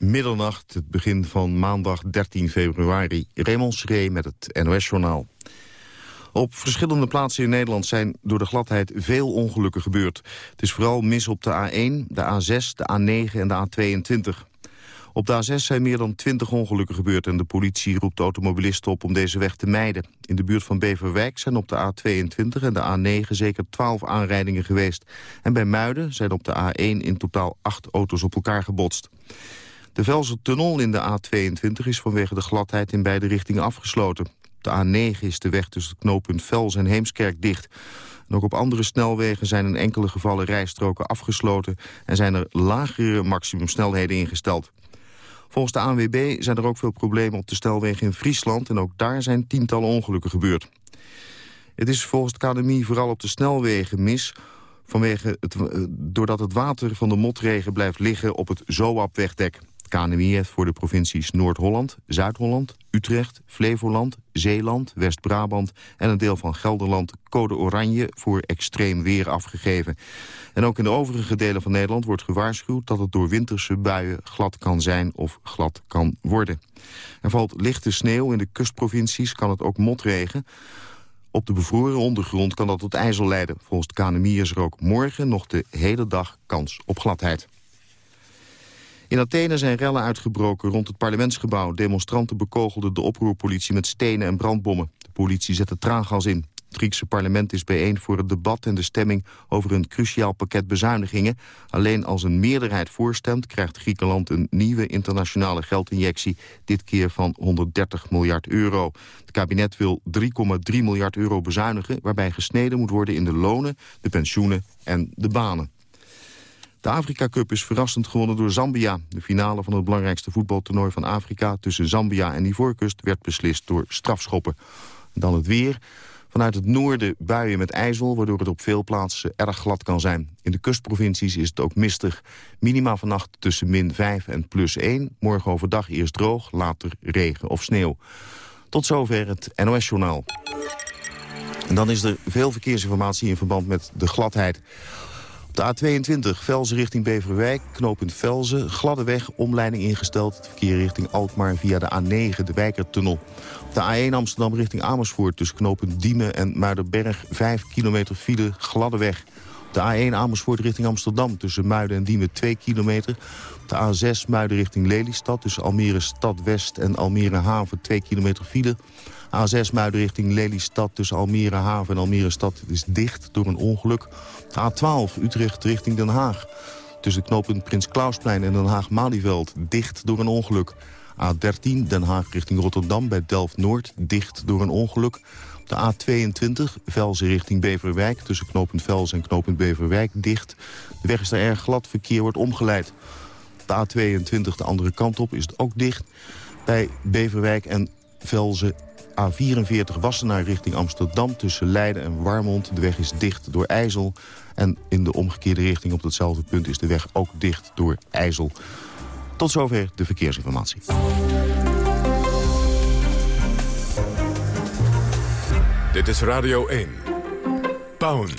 middernacht, het begin van maandag 13 februari. Raymond Schree met het NOS-journaal. Op verschillende plaatsen in Nederland zijn door de gladheid veel ongelukken gebeurd. Het is vooral mis op de A1, de A6, de A9 en de A22. Op de A6 zijn meer dan 20 ongelukken gebeurd... en de politie roept automobilisten op om deze weg te mijden. In de buurt van Beverwijk zijn op de A22 en de A9 zeker 12 aanrijdingen geweest. En bij Muiden zijn op de A1 in totaal 8 auto's op elkaar gebotst. De Velsertunnel in de A22 is vanwege de gladheid in beide richtingen afgesloten. Op de A9 is de weg tussen het knooppunt Vels en Heemskerk dicht. Ook op andere snelwegen zijn in enkele gevallen rijstroken afgesloten... en zijn er lagere maximumsnelheden ingesteld. Volgens de ANWB zijn er ook veel problemen op de snelwegen in Friesland... en ook daar zijn tientallen ongelukken gebeurd. Het is volgens de academie vooral op de snelwegen mis... Vanwege het, eh, doordat het water van de motregen blijft liggen op het Zoab-wegdek. KNMI heeft voor de provincies Noord-Holland, Zuid-Holland, Utrecht, Flevoland, Zeeland, West-Brabant en een deel van Gelderland code oranje voor extreem weer afgegeven. En ook in de overige delen van Nederland wordt gewaarschuwd dat het door winterse buien glad kan zijn of glad kan worden. Er valt lichte sneeuw in de kustprovincies, kan het ook motregen. Op de bevroren ondergrond kan dat tot ijzel leiden. Volgens de KNMI is er ook morgen nog de hele dag kans op gladheid. In Athene zijn rellen uitgebroken rond het parlementsgebouw. Demonstranten bekogelden de oproerpolitie met stenen en brandbommen. De politie zette traangas in. Het Griekse parlement is bijeen voor het debat en de stemming over een cruciaal pakket bezuinigingen. Alleen als een meerderheid voorstemt krijgt Griekenland een nieuwe internationale geldinjectie, dit keer van 130 miljard euro. Het kabinet wil 3,3 miljard euro bezuinigen, waarbij gesneden moet worden in de lonen, de pensioenen en de banen. De Afrika Cup is verrassend gewonnen door Zambia. De finale van het belangrijkste voetbaltoernooi van Afrika... tussen Zambia en Ivoorkust werd beslist door strafschoppen. Dan het weer. Vanuit het noorden buien met ijzel, waardoor het op veel plaatsen erg glad kan zijn. In de kustprovincies is het ook mistig. Minima vannacht tussen min 5 en plus 1. Morgen overdag eerst droog, later regen of sneeuw. Tot zover het NOS-journaal. En dan is er veel verkeersinformatie in verband met de gladheid. Op de A22, Velzen richting Beverwijk, knooppunt Velzen. Gladde weg, omleiding ingesteld. Het verkeer richting Alkmaar via de A9, de Wijkertunnel. Op de A1 Amsterdam richting Amersfoort tussen knooppunt Diemen en Muidenberg. 5 kilometer file, gladde weg. Op de A1 Amersfoort richting Amsterdam tussen Muiden en Diemen 2 kilometer. Op de A6 Muiden richting Lelystad tussen Almere Stad West en Almere Haven 2 kilometer file. A6 Muiden richting Lelystad tussen Almere Haven en Almere Stad is dicht door een ongeluk. A12 Utrecht richting Den Haag. Tussen knooppunt Prins Klausplein en Den Haag-Malieveld dicht door een ongeluk. A13 Den Haag richting Rotterdam bij Delft-Noord dicht door een ongeluk. De A22 Velzen richting Beverwijk tussen knooppunt Velzen en knooppunt Beverwijk dicht. De weg is daar erg glad, verkeer wordt omgeleid. De A22 de andere kant op is het ook dicht. Bij Beverwijk en Velzen A44 Wassenaar richting Amsterdam tussen Leiden en Warmond. De weg is dicht door IJssel. En in de omgekeerde richting op datzelfde punt is de weg ook dicht door IJssel. Tot zover de verkeersinformatie. Dit is Radio 1. Pound.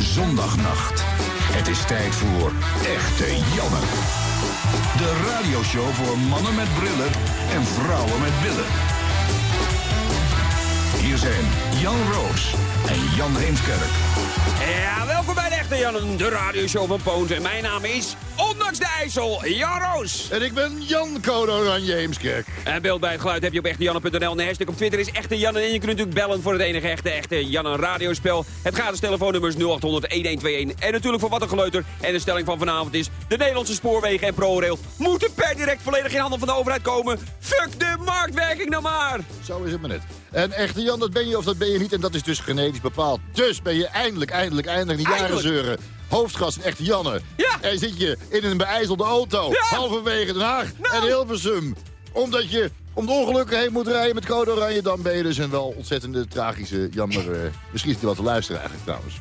Zondagnacht. Het is tijd voor Echte Janne. De radioshow voor mannen met brillen en vrouwen met billen. Hier zijn Jan Roos en Jan Heemskerk. Ja, welkom bij de Echte Jan, de radioshow van Poont. En mijn naam is, de IJssel, Jan Roos. En ik ben Jan Code Oranje Heemskerk. En beeld bij het geluid heb je op echtejanne.nl. En de hashtag op Twitter is Echte Jan. En je kunt natuurlijk bellen voor het enige echte Echte Jan een radiospel. Het gratis telefoonnummer is 0800 1121. En natuurlijk voor wat een geleuter. En de stelling van vanavond is... de Nederlandse spoorwegen en ProRail moeten per direct volledig in handen van de overheid komen. Fuck de marktwerking nou maar! Zo is het maar net. En echte Jan, dat ben je of dat ben je niet. En dat is dus genetisch bepaald. Dus ben je eindelijk, eindelijk, eindelijk niet jaren zeuren. Hoofdgast van echte Janne. Ja. En zit je in een beijzelde auto. Ja. Halverwege Den Haag Nou. en Hilversum. Omdat je om de ongelukken heen moet rijden met code oranje. Dan ben je dus een wel ontzettende tragische jammer. eh, misschien is hij wel te luisteren eigenlijk trouwens.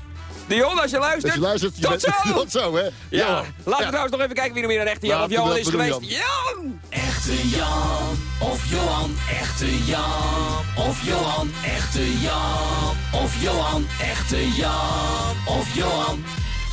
Dion, als je luistert, Als je luistert, je tot bent- zo! Tot zo, hè? Ja, laten we trouwens nog even kijken wie er meer een echte Jan of Johan is geweest. Jan. Jan! Echte Jan. Of Johan, echte Jan. Of Johan, echte Jan. Of Johan, echte Jan. Of Johan.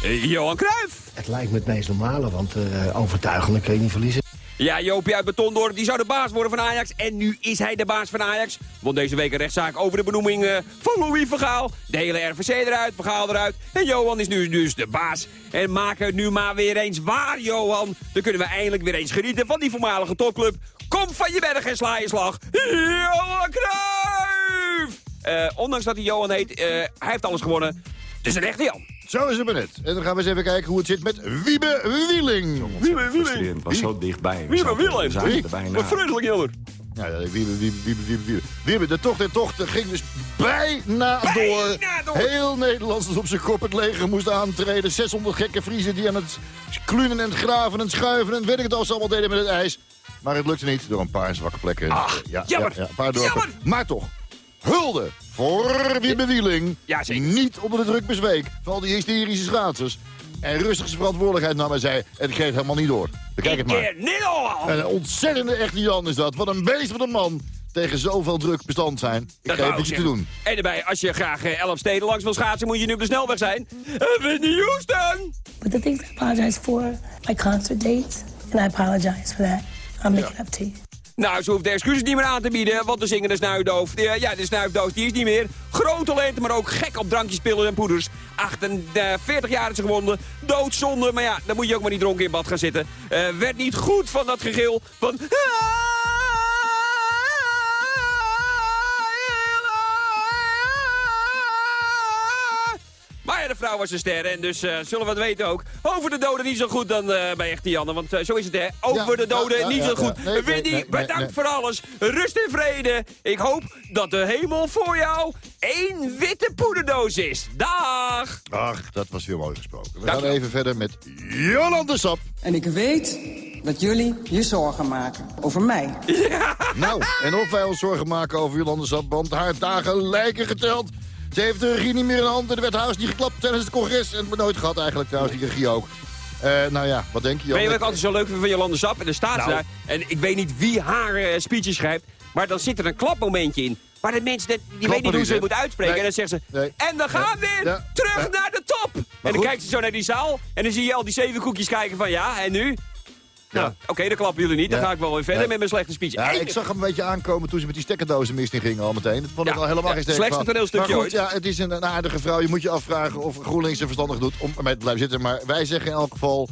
Eh, Johan Cruijff. Het lijkt me het meest normale, want uh, overtuigelijk kun je niet verliezen. Ja, Joopie uit Betondorp, die zou de baas worden van Ajax. En nu is hij de baas van Ajax. Want deze week een rechtszaak over de benoeming uh, van Louis Vergaal. De hele RVC eruit, Vergaal eruit. En Johan is nu dus de baas. En maak het nu maar weer eens waar, Johan. Dan kunnen we eindelijk weer eens genieten van die voormalige topclub. Kom van je berg en sla je slag. Johan Cruijff! Uh, ondanks dat hij Johan heet, hij heeft alles gewonnen. Het is een echte Jan. Zo is het maar net. En dan gaan we eens even kijken hoe het zit met Wiebe Wieling. Wiebe Wieling. Het was zo dichtbij. Wiebe Wieling. Wat vreselijk jammer. Ja, Wiebe, Wiebe, Wiebe, Wiebe, Wiebe. Wiebe, de tocht en tocht ging dus bijna, bijna door. door. Heel Nederland dus op zijn kop het leger moest aantreden. 600 gekke Friesen die aan het klunen en het graven en schuiven en weet ik het al allemaal deden met het ijs. Maar het lukte niet door een paar zwakke plekken. Ach, ja, jammer. Ja, ja, een paar dorpen. Jammer. Maar toch, hulde voor Wiebe Wieling. Ja, zeker. Niet onder de druk bezweek van al die hysterische schaatsers. En rustig zijn verantwoordelijkheid nam en zei... het geeft helemaal niet door. Bekijk het maar. Niet een ontzettende echte Jan is dat. Wat een beest van een man tegen zoveel druk bestand zijn. Ik Dat geef het je te doen. En erbij, als je graag eh, elf steden langs wil schaatsen, moet je nu op de snelweg zijn. En Whitney Houston! But the things I apologize for, my concert dates, and I apologize for that. Make it up to you. Nou, ze hoeft de excuses niet meer aan te bieden, want de zingende snuifdoof, die, ja, de snuifdoos, die is niet meer. Groot talent, maar ook gek op drankjes, pillen en poeders. 48 jaar is ze gewonnen, doodzonde, maar ja, dan moet je ook maar niet dronken in bad gaan zitten. Eh, werd niet goed van dat gegil van... Maar de vrouw was een ster en dus eh, zullen we het weten ook. Over de doden niet zo goed dan eh, bij Echte Janne, want eh, zo is het hè. Over Ja, de doden ja, ja, niet ja, zo goed. ja. Winnie, nee, nee, bedankt nee. voor alles. Rust en vrede. Ik hoop dat de hemel voor jou één witte poederdoos is. Dag! Ach, dat was weer mooi gesproken. We Dank gaan even verder met Jolande Sap. En ik weet dat jullie je zorgen maken over mij. Nou, en of wij ons zorgen maken over Jolande Sap, want haar dagen lijken geteld. Ze heeft de regie niet meer in de hand en er werd huis niet geklapt tijdens het congres. En het nooit gehad eigenlijk trouwens, die regie ook. Eh, nou ja, wat denk je? Jan? Weet je wat ik altijd zo leuk vind van Jolande Sap? En dan staat ze Nou. daar. En ik weet niet wie haar eh, speeches schrijft. Maar dan zit er een klapmomentje in. Maar de mensen die weten niet hoe ze het moet uitspreken. Nee. En dan zeggen ze... Nee. En dan gaan we weer Ja. terug Ja. naar de top. en dan goed. kijkt ze zo naar die zaal. En dan zie je al die zeven koekjes kijken van ja, en nu? Ja. Nou, Oké, dan klappen jullie niet. Dan Ja. ga ik wel weer verder Nee. met mijn slechte speech. Ja, Eén- ik zag hem een beetje aankomen toen ze met die stekkerdozen mist in gingen al meteen. Dat vond ik Ja, al helemaal ja, geen sterk slechtste toneelstukje Maar goed, ooit. ja, het is een, een aardige vrouw. Je moet je afvragen of GroenLinks er verstandig doet om ermee te blijven zitten. Maar wij zeggen in elk geval...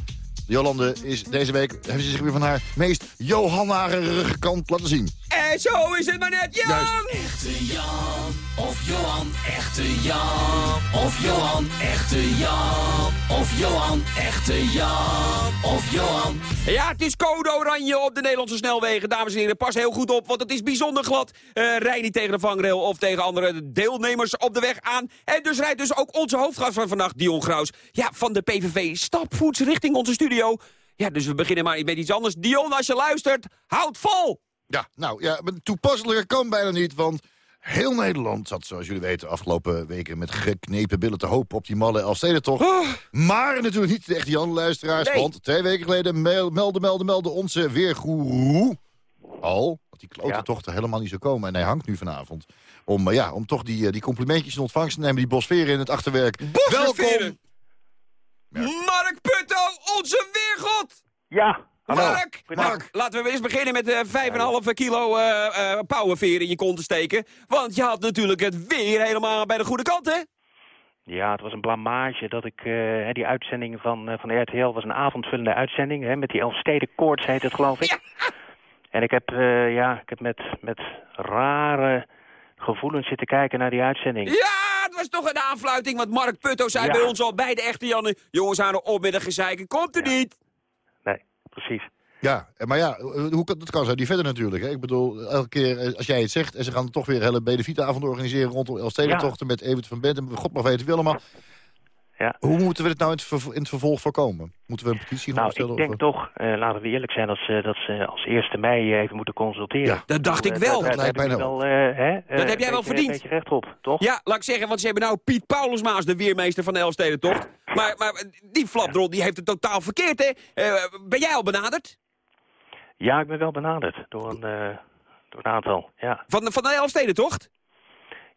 Jolande is deze week, heeft ze zich weer van haar meest Johannarige kant laten zien. En zo is het maar net, Jan! Juist. Echte Jan. Of Johan, echte Jan. Of Johan, echte Jan. Of Johan, echte Jan. Of Johan. Ja, het is code oranje op de Nederlandse snelwegen. Dames en heren, pas heel goed op, want het is bijzonder glad. Eh rij niet tegen de vangrail of tegen andere deelnemers op de weg aan. En dus rijdt dus ook onze hoofdgast van vannacht, Dion Graus. Ja, van de PVV stapvoets richting onze studio. Ja, dus we beginnen maar met iets anders. Dion, als je luistert, houd vol! Ja, nou ja, toepasselijker kan bijna niet, want heel Nederland zat, zoals jullie weten, afgelopen weken met geknepen billen te hopen op die malle Elfstedentocht. Maar natuurlijk niet de echte Jan-luisteraars, Nee. want twee weken geleden mel- melden, melden, melden onze weergoeroe al dat die klote tocht er helemaal niet zou komen. En hij hangt nu vanavond om, eh, ja, om toch die, eh, die complimentjes in ontvangst te nemen, die bosferen in het achterwerk. Bosferen! Welkom! Mark Putto, onze weergod! Ja, hallo. Mark, laten we eens beginnen met eh 5,5 kilo eh eh powerveer in je kont te steken. Want je had natuurlijk het weer helemaal bij de goede kant, hè? Ja, het was een blamage dat ik... eh, hè, die uitzending van, eh, van RTL was een avondvullende uitzending. Hè, met die Elfsteden koorts heet het, geloof ik. En ik heb, eh, ja, ik heb met, met rare gevoelens zitten kijken naar die uitzending. Ja, het was toch een aanfluiting, want Mark Putto zei Ja. bij ons al bij de echte Janne... jongens, aan de opmiddag gezeiken, komt er niet. Precies. Ja, eh, maar ja, hoe kan, dat kan zo niet verder natuurlijk. Hè? Ik bedoel, elke keer eh, als jij het zegt... en ze gaan toch weer hele benefietavond organiseren... rondom Elfstedentochten met Evert van Bent... en god mag weten wie allemaal. Ja. Hoe moeten we dit nou in het, vervo- in het vervolg voorkomen? Moeten we een petitie gaan Nou, opstellen? ik denk of- toch, eh, laten we eerlijk zijn, dat ze, dat ze als eerste mei eh, even moeten consulteren. Ja, dat dacht ik Eh, wel. Dat lijkt daar mij heb nou. wel, hè, Dat heb jij wel verdiend. Een beetje recht op, toch? Ja, laat ik zeggen, want ze hebben nou Piet Paulusmaas, de weermeester van de Elfstedentocht. Maar, maar die flapdrol, die heeft het totaal verkeerd, hè? Ben jij al benaderd? Ja, ik ben wel benaderd door een, door een aantal, ja. Van, de- van de Elfstedentocht?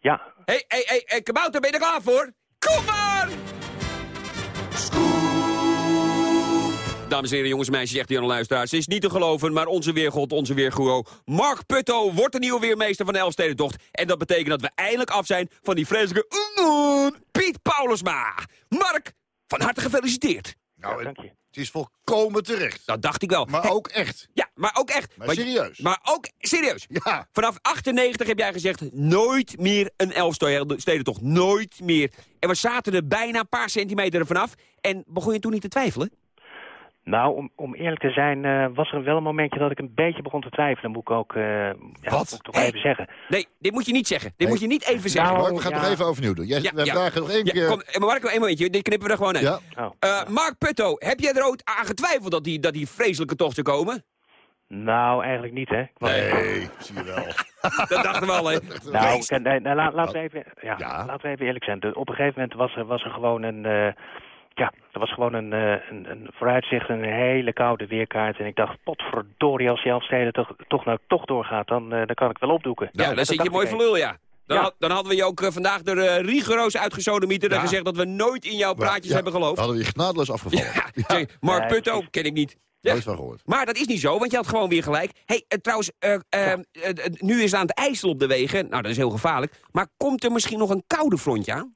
Ja, Hé, hé, hé, hé, Kabouter, ben je er klaar voor? Kom maar! Dames en heren, jongens en meisjes, aan de luisteraars. Het is niet te geloven, maar onze weergod, onze weergoeroe... Mark Putto wordt de nieuwe weermeester van de Elfstedentocht. En dat betekent dat we eindelijk af zijn van die vreselijke... Piet Paulusma. Mark, van harte gefeliciteerd. Nou, dank je. het is volkomen terecht. Dat dacht ik wel. Maar Hey, ook echt. Ja, maar ook echt. Maar serieus. Maar ook serieus. Ja. Vanaf 98 heb jij gezegd, nooit meer een Elfstedentocht. Nooit meer. En we zaten er bijna een paar centimeter ervan af. En begon je toen niet te twijfelen? Nou, om, om eerlijk te zijn, eh, was er wel een momentje dat ik een beetje begon te twijfelen. Moet ik ook, eh, ja, Wat? ik toch Hey. even zeggen. Nee, dit moet je niet zeggen. Dit Nee. moet je niet even zeggen. Nou, Mark, we gaan het ja. nog even overnieuw doen. Jij, Ja, vragen nog één Ja, keer... kom, eh, maar Marco, één momentje. Dit knippen we er gewoon uit. Ja. Oh. Eh, Mark Putto, heb jij er ooit aan getwijfeld dat die, dat die vreselijke tocht zou komen? Nou, eigenlijk niet, hè. Was- Nee, zie je wel. Dat dachten we al, hè? Nou, nee, nee, laat- laten, we even, ja, Ja. laten we even eerlijk zijn. Op een gegeven moment was er, was er gewoon een... ja, er was gewoon een, eh, een, een vooruitzicht, een hele koude weerkaart. En ik dacht, potverdorie, als die Elfsteden toch, toch nou toch doorgaat, dan, eh, dan kan ik wel opdoeken. Ja, dat dan zit je mooi voor lul, ja. Dan, Ja. had- dan hadden we je ook eh, vandaag er eh, rigoureus uitgesodemieter... en Ja. gezegd dat we nooit in jouw praatjes Ja, hebben geloofd. Hadden we je genadeloos afgevallen. Ja, Mark Putto, ken ik niet. Ja. Nooit van gehoord. Maar dat is niet zo, want je had gewoon weer gelijk. hey, trouwens, eh, eh, eh, eh, nu is het aan het ijsel op de wegen. Nou, dat is heel gevaarlijk. Maar komt er misschien nog een koude frontje aan?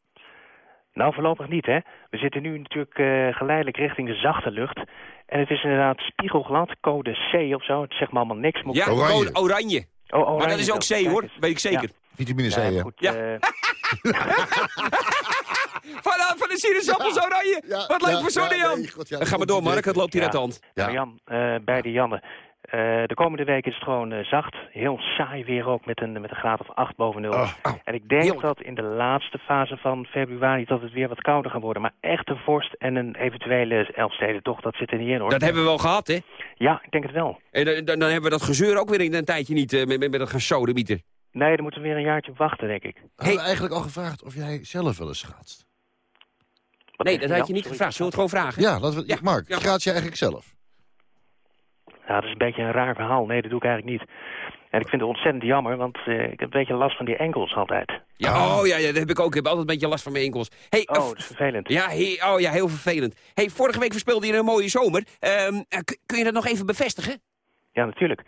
Nou, voorlopig niet, hè. We zitten nu natuurlijk eh, geleidelijk richting de zachte lucht. En het is inderdaad spiegelglad, code C of zo. Het zegt me allemaal niks. Moet Ja, Oranje. oranje. oranje. Oh, oranje Maar dat is ook. C, Kijk hoor. eens. Weet ik zeker. Vitamine C, Ja, hè? goed, Ja. eh, Van, van de sinaasappels oranje. Ja, Wat leuk ja, voor ja, Jan. nee, god, ja, Dan gaan we dat door, Mark. Het loopt hier Ja. uit de hand. Ja. Maar Jan, eh, bij de Janne. Eh, de komende week is het gewoon eh, zacht. Heel saai weer ook met een, met een graad of 8 boven nul. Oh, en ik denk dat in de laatste fase van februari dat het weer wat kouder gaat worden. Maar echt een vorst en een eventuele Elfstedentocht, dat zit er niet in hoor. Dat hebben we wel gehad, hè? Ja, ik denk het wel. En dan, dan, dan hebben we dat gezeur ook weer in een tijdje niet eh, met, met, met dat gesodemieter. Nee, daar moeten we weer een jaartje wachten, denk ik. Hadden we eigenlijk al gevraagd of jij zelf wel eens schaatst? Wat Nee, dat had je niet Sorry. gevraagd. Zullen we het gewoon vragen? Ja, laten we, Ja, Mark, ja. schaats je eigenlijk zelf? Ja, dat is een beetje een raar verhaal. Nee, dat doe ik eigenlijk niet. En ik vind het ontzettend jammer, want eh, ik heb een beetje last van die enkels altijd. Ja, oh ja, ja, dat heb ik ook. Ik heb altijd een beetje last van mijn enkels. Hey, eh, Oh, dat is vervelend. Ja, he- oh ja, heel vervelend. Hey, vorige week verspeelde je een mooie zomer. Ehm, eh, kun je dat nog even bevestigen? Ja, natuurlijk.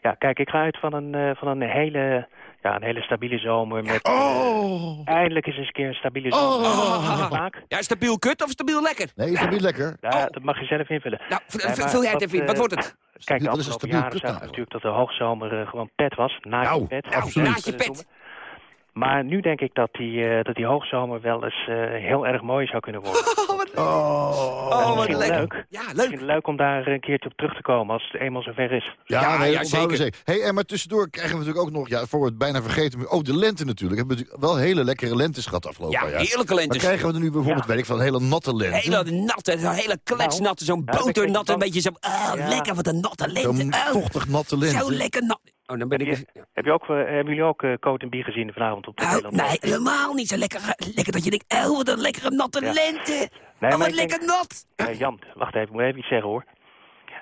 Ja, kijk, ik ga uit van een, eh, van een, hele, ja, een hele stabiele zomer. Met, Oh! Eindelijk is eens een keer een stabiele zomer. Oh. Ja, stabiel kut of stabiel lekker? Nee, niet lekker? Ja, Oh. dat mag je zelf invullen. Nou, Nee, vul jij het even in. Wat eh, wordt het? Kijk, de Wat is een afgelopen stabiel jaren zagen we nou, natuurlijk dat de hoogzomer eh, gewoon pet was. Naast Nou, pet. absoluut. Naast je pet. Maar nu denk ik dat die, eh, dat die hoogzomer wel eens eh, heel erg mooi zou kunnen worden. Oh, wat, Oh, oh, wat leuk. Ja, Ik vind leuk. het leuk om daar een keertje op terug te komen als het eenmaal zover is. Ja, Ja, nee, ja, zeker. zeker. Hey, en maar tussendoor krijgen we natuurlijk ook nog, ja, voor we het bijna vergeten, maar ook de lente natuurlijk. We hebben natuurlijk wel hele lekkere lentes gehad afgelopen Ja, jaar. heerlijke Maar lentes. krijgen we er nu bijvoorbeeld, Ja. weet ik van, hele natte lente? Hele natte, zo'n hele kletsnatte, zo'n ja, ik boternatte, een beetje zo... Ah, Ja. lekker, wat een natte Zo'n lente. Oh, vochtig natte lente. zo lekker nat. Oh, dan ben ik... Heb je ook, eh, hebben jullie ook uh, Coat en Bier gezien vanavond op de Oh, nee, helemaal niet zo lekker. Lekker dat je denkt, oh, wat een lekkere natte Ja. lente. Nee, oh, maar wat denk- lekker nat. Eh, Jan, wacht even, ik moet even iets zeggen hoor.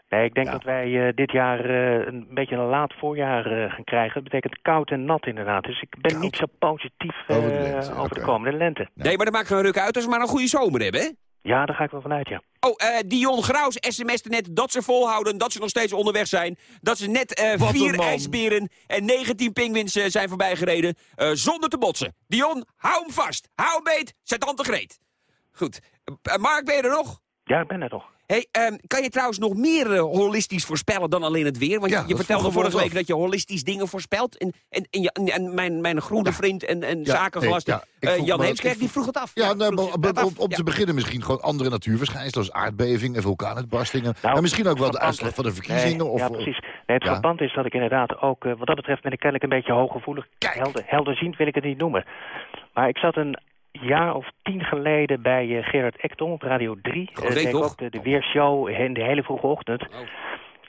Nee, ik denk Ja. dat wij eh, dit jaar eh, een beetje een laat voorjaar eh, gaan krijgen. Dat betekent koud en nat inderdaad. Dus ik ben Koud. niet zo positief eh, Over de lente, over de komende lente. Nee, maar dat maakt geen ruk uit als we maar een goede zomer hebben, hè? Ja, daar ga ik wel vanuit, ja. Oh, eh, Dion Graus sms'te net dat ze volhouden, dat ze nog steeds onderweg zijn. Dat ze net eh, vier ijsberen en 19 pinguïns eh, zijn voorbijgereden eh, zonder te botsen. Dion, hou hem vast. Hou hem beet. Zijn tante Greet. Goed. Eh, Mark, ben je er nog? Ja, ik ben er toch. Hey, ehm, kan je trouwens nog meer eh, holistisch voorspellen dan alleen het weer? Want Ja, je, vertelde vorige week af. dat je holistisch dingen voorspelt. En, en, en, je- en mijn, mijn groene vriend en, en Ja, nee, eh, Jan Heemskerk, die vroeg- het af. Ja, nou, maar om, Ja. te beginnen misschien gewoon andere natuurverschijnselen... zoals aardbevingen en vulkaanuitbarstingen. Nou, en misschien ook wel de uitslag van de verkiezingen. Nee, of, ja, precies. Nee, het verband is dat ik inderdaad ook, wat dat betreft ben ik kennelijk een beetje hooggevoelig. Kijk. Helder, helderziend wil ik het niet noemen. Maar ik zat een jaar of tien geleden bij eh, Gerard Ekton op Radio 3. Groot week, deed toch? ook de, de weershow in de hele vroege ochtend. Oh.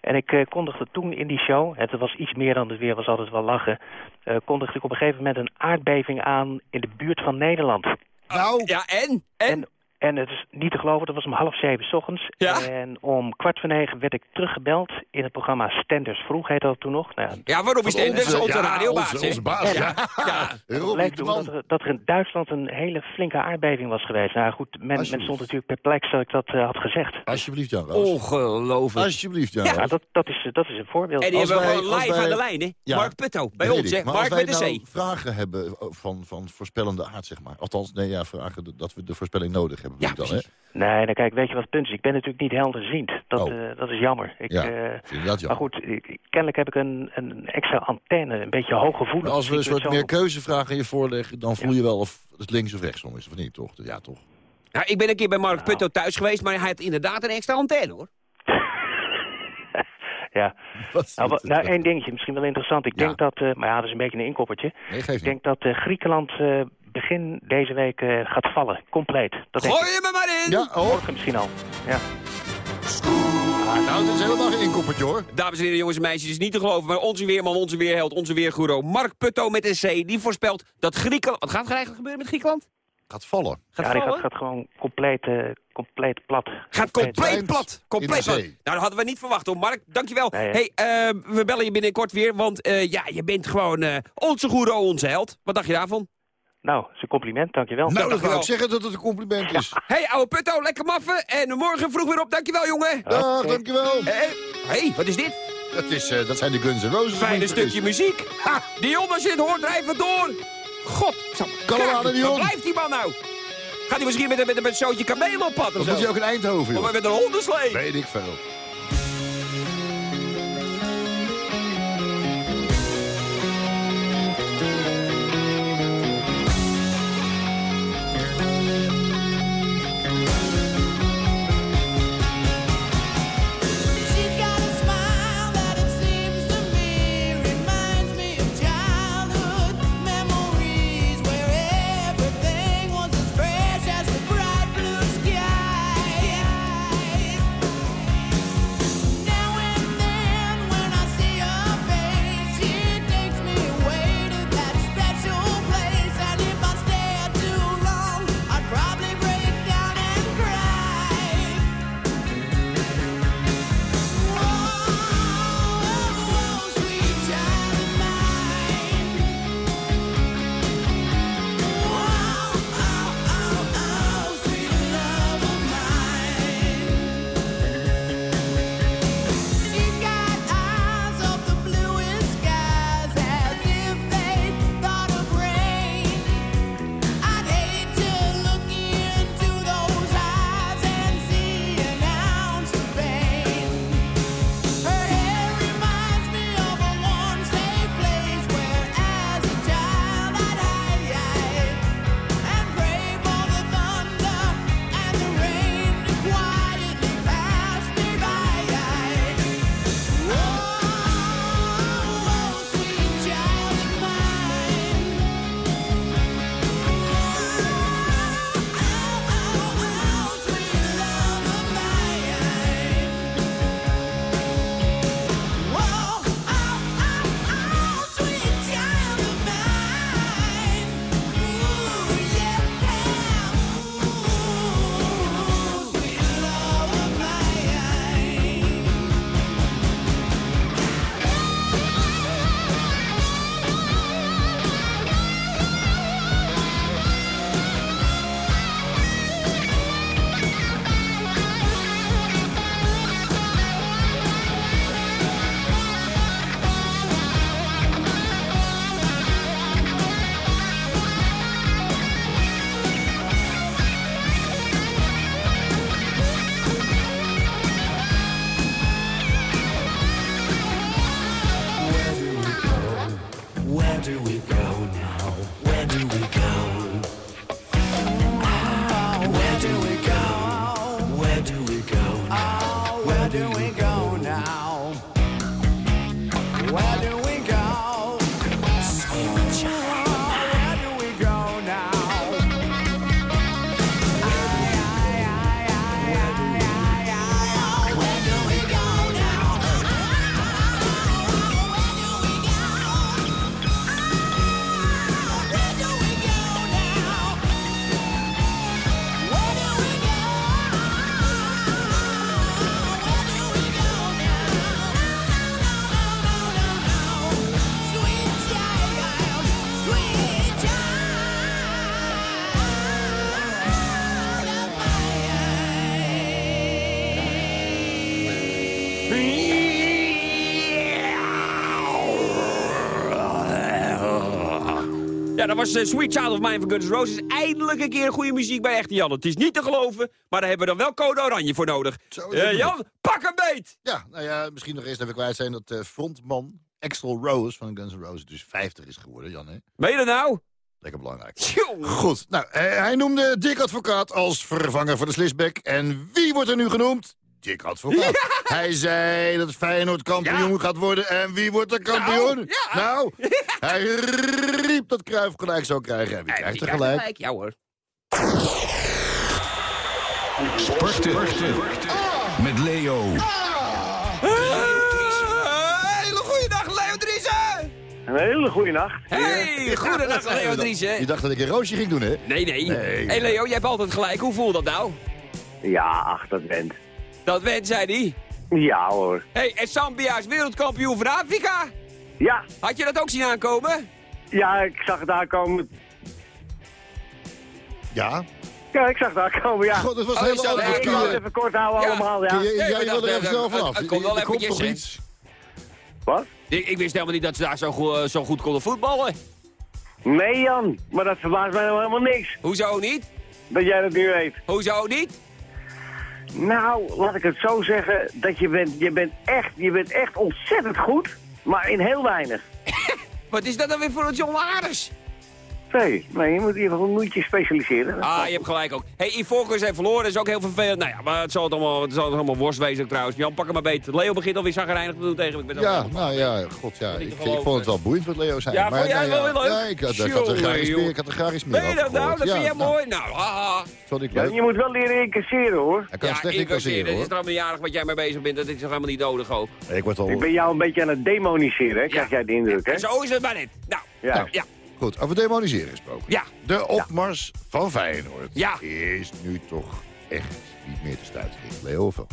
En ik eh, kondigde toen in die show, het was iets meer dan het weer, was altijd wel lachen... eh, kondigde ik op een gegeven moment een aardbeving aan in de buurt van Nederland. Nou, Ja, en? En? En En het is niet te geloven, dat was om half zeven 's ochtends. Ja? En om kwart voor negen werd ik teruggebeld in het programma Stenders Vroeg, heette dat toen nog. Nou, ja, Ja, waarom is? Dat is onze ja, radiobaas, onze, onze baas, ja. Het Robbie bleek toen dat er, dat er in Duitsland een hele flinke aardbeving was geweest. Nou goed, men, men stond natuurlijk perplex dat ik dat eh, had gezegd. Alsjeblieft, Jan Roos. Ongelooflijk. Alsjeblieft, Jan Ja, dat, dat, is, dat is een voorbeeld. En die Als hebben we gewoon live wij- aan de lijn, hè? Ja. Mark Putto, bij ons, ik. hè? Maar Mark met de nou C. vragen hebben van, van voorspellende aard, zeg maar. Althans, nee, ja, vragen dat we de voorspelling nodig hebben. Ja, dan, hè? Nee, dan kijk, weet je wat het punt is? Ik ben natuurlijk niet helderziend. Dat, Oh. eh, dat is jammer. Ik, Ja, eh, vind dat jammer. maar goed, ik- kennelijk heb ik een, een extra antenne, een beetje hooggevoelig. Maar als we een soort meer keuzevragen aan je voorleggen... dan voel je wel of het links of rechtsom is, of niet, toch? Ja, toch? Nou, ik ben een keer bij Mark Putto thuis geweest, maar hij had inderdaad een extra antenne, hoor. Ja. Nou, nou, één dingetje, misschien wel interessant. Ik Ja. denk dat, eh, maar ja, dat is een beetje een inkoppertje. Nee, geef Ik denk dat eh, Griekenland eh, begin deze week eh, gaat vallen, compleet. Dat Gooi je me maar in! Ja, oh. Morgen misschien al. Ja. Ah, nou, het is helemaal geen inkoppertje, hoor. Dames en heren, jongens en meisjes, het is niet te geloven, maar onze weerman, onze weerheld, onze weergoero, Mark Putto met een C, die voorspelt dat Griekenland... Wat gaat er eigenlijk gebeuren met Griekenland? Gaat vallen. Gaat ja, vallen? gaat, gaat gewoon compleet, eh, compleet plat. Gaat Compleet. plat. Compleet plat. Nou, dat hadden we niet verwacht hoor, Mark. Dankjewel. Nee, hey, eh, we bellen je binnenkort weer, want eh, ja, je bent gewoon eh, onze goero, onze held. Wat dacht je daarvan? Nou, is een compliment, dankjewel. Nou, dan dankjewel. wou ik zeggen dat het een compliment is. hey, ouwe Putto, lekker maffen. En morgen vroeg weer op. Dankjewel, jongen. Dag, dankjewel. Hé, hey, wat is dit? Dat, is, eh, dat zijn de Guns N' Roses. Fijne stukje muziek. Ha, Dion, als je het hoort, drijf het door. God, aan, Dion. Waar blijft die man nou? Gaat hij misschien met een, met een, met een zootje kameel op pad of Dat zo? moet je ook in Eindhoven, Of joh. met een hondenslee? Weet ik veel. Was eh, Sweet Child of Mine van Guns N' Roses. Eindelijk een keer goede muziek bij Echte Jan. Het is niet te geloven, maar daar hebben we dan wel code oranje voor nodig. Eh, Jan, pak hem beet! Ja, nou ja, misschien nog eerst even kwijt zijn dat eh, frontman Axel Rose van Guns N' Roses dus 50 is geworden, Jan. Hè? Meen je dat nou? Lekker belangrijk. Goed, nou, hij noemde Dick Advocaat als vervanger voor de Slisbeck. En wie wordt er nu genoemd? Dick Advocaat. Hij zei dat Feyenoord kampioen Ja. gaat worden. En wie wordt er kampioen? Nou, ja. Nou, hij riep dat Cruijff gelijk zou krijgen. En wie krijgt er Ja, gelijk? Ja hoor. Sporten. Met Leo. hele goede dag, Leo Driessen! Een hele goede nacht. Hey, goedendag, Leo Je Driessen. dacht dat ik een roosje ging doen, hè? Nee, nee. Nee. hey Leo, jij hebt altijd gelijk. Hoe voelt dat nou? Ja, ach, dat bent. Dat went, zei hij. Ja hoor. hey, en Zambia is wereldkampioen van Afrika. Ja, Had je dat ook zien aankomen? ja, ik zag het aankomen. Ja. Ja, ik zag het aankomen, ja. God, dat was Oh, ja, ik wil het even kort houden Ja. allemaal, ja. Je- Jij ik wil er even eh, snel vanaf. het komt wel Er komt hè. iets. Wat? Ik, ik wist helemaal niet dat ze daar zo, go- zo goed konden voetballen. Nee, Jan. Maar dat verbaast mij nou helemaal niks. Hoezo niet? Dat jij dat nu weet. Hoezo niet? Nou, laat ik het zo zeggen. Dat je bent, je bent echt, je bent echt ontzettend goed. Maar in heel weinig. Wat is dat dan weer voor John Aardes? Nee, nee, je moet, je moet je specialiseren. Ah, je hebt gelijk ook. hey, Ivorcus heeft verloren, dat is ook heel vervelend. Nou ja, maar het zal het allemaal, het zal het allemaal worst wezen trouwens. Jan, pak hem maar beter. Leo begint alweer zagrijnig te doen tegen me. Ik ben Ja, nou ja, god ja. Niet Ik, vond het wel boeiend wat Leo zei. Ja, maar, vond jij nou wel ja, weer leuk? Ja, ik had, ik had er graag meer, ik had er graag meer Ben je over dat nou? Dat ja, vind jij nou, mooi? Nou, haha. Vond ik Ja, leuk. je moet wel leren incasseren, hoor. Hij kan Ja, slecht incasseren. incasseren, Het is trouwens niet jarig wat jij mee bezig bent. Dat is toch helemaal niet nodig ook. Ik word al... Ik ben jou een beetje aan het demoniseren, hè? Krijg jij de indruk, hè? Zo is het maar net. Nou, Ja. Goed, over demoniseren gesproken. Ja. De opmars van Feyenoord Ja. is nu toch echt niet meer te stuiten. Leo of wel?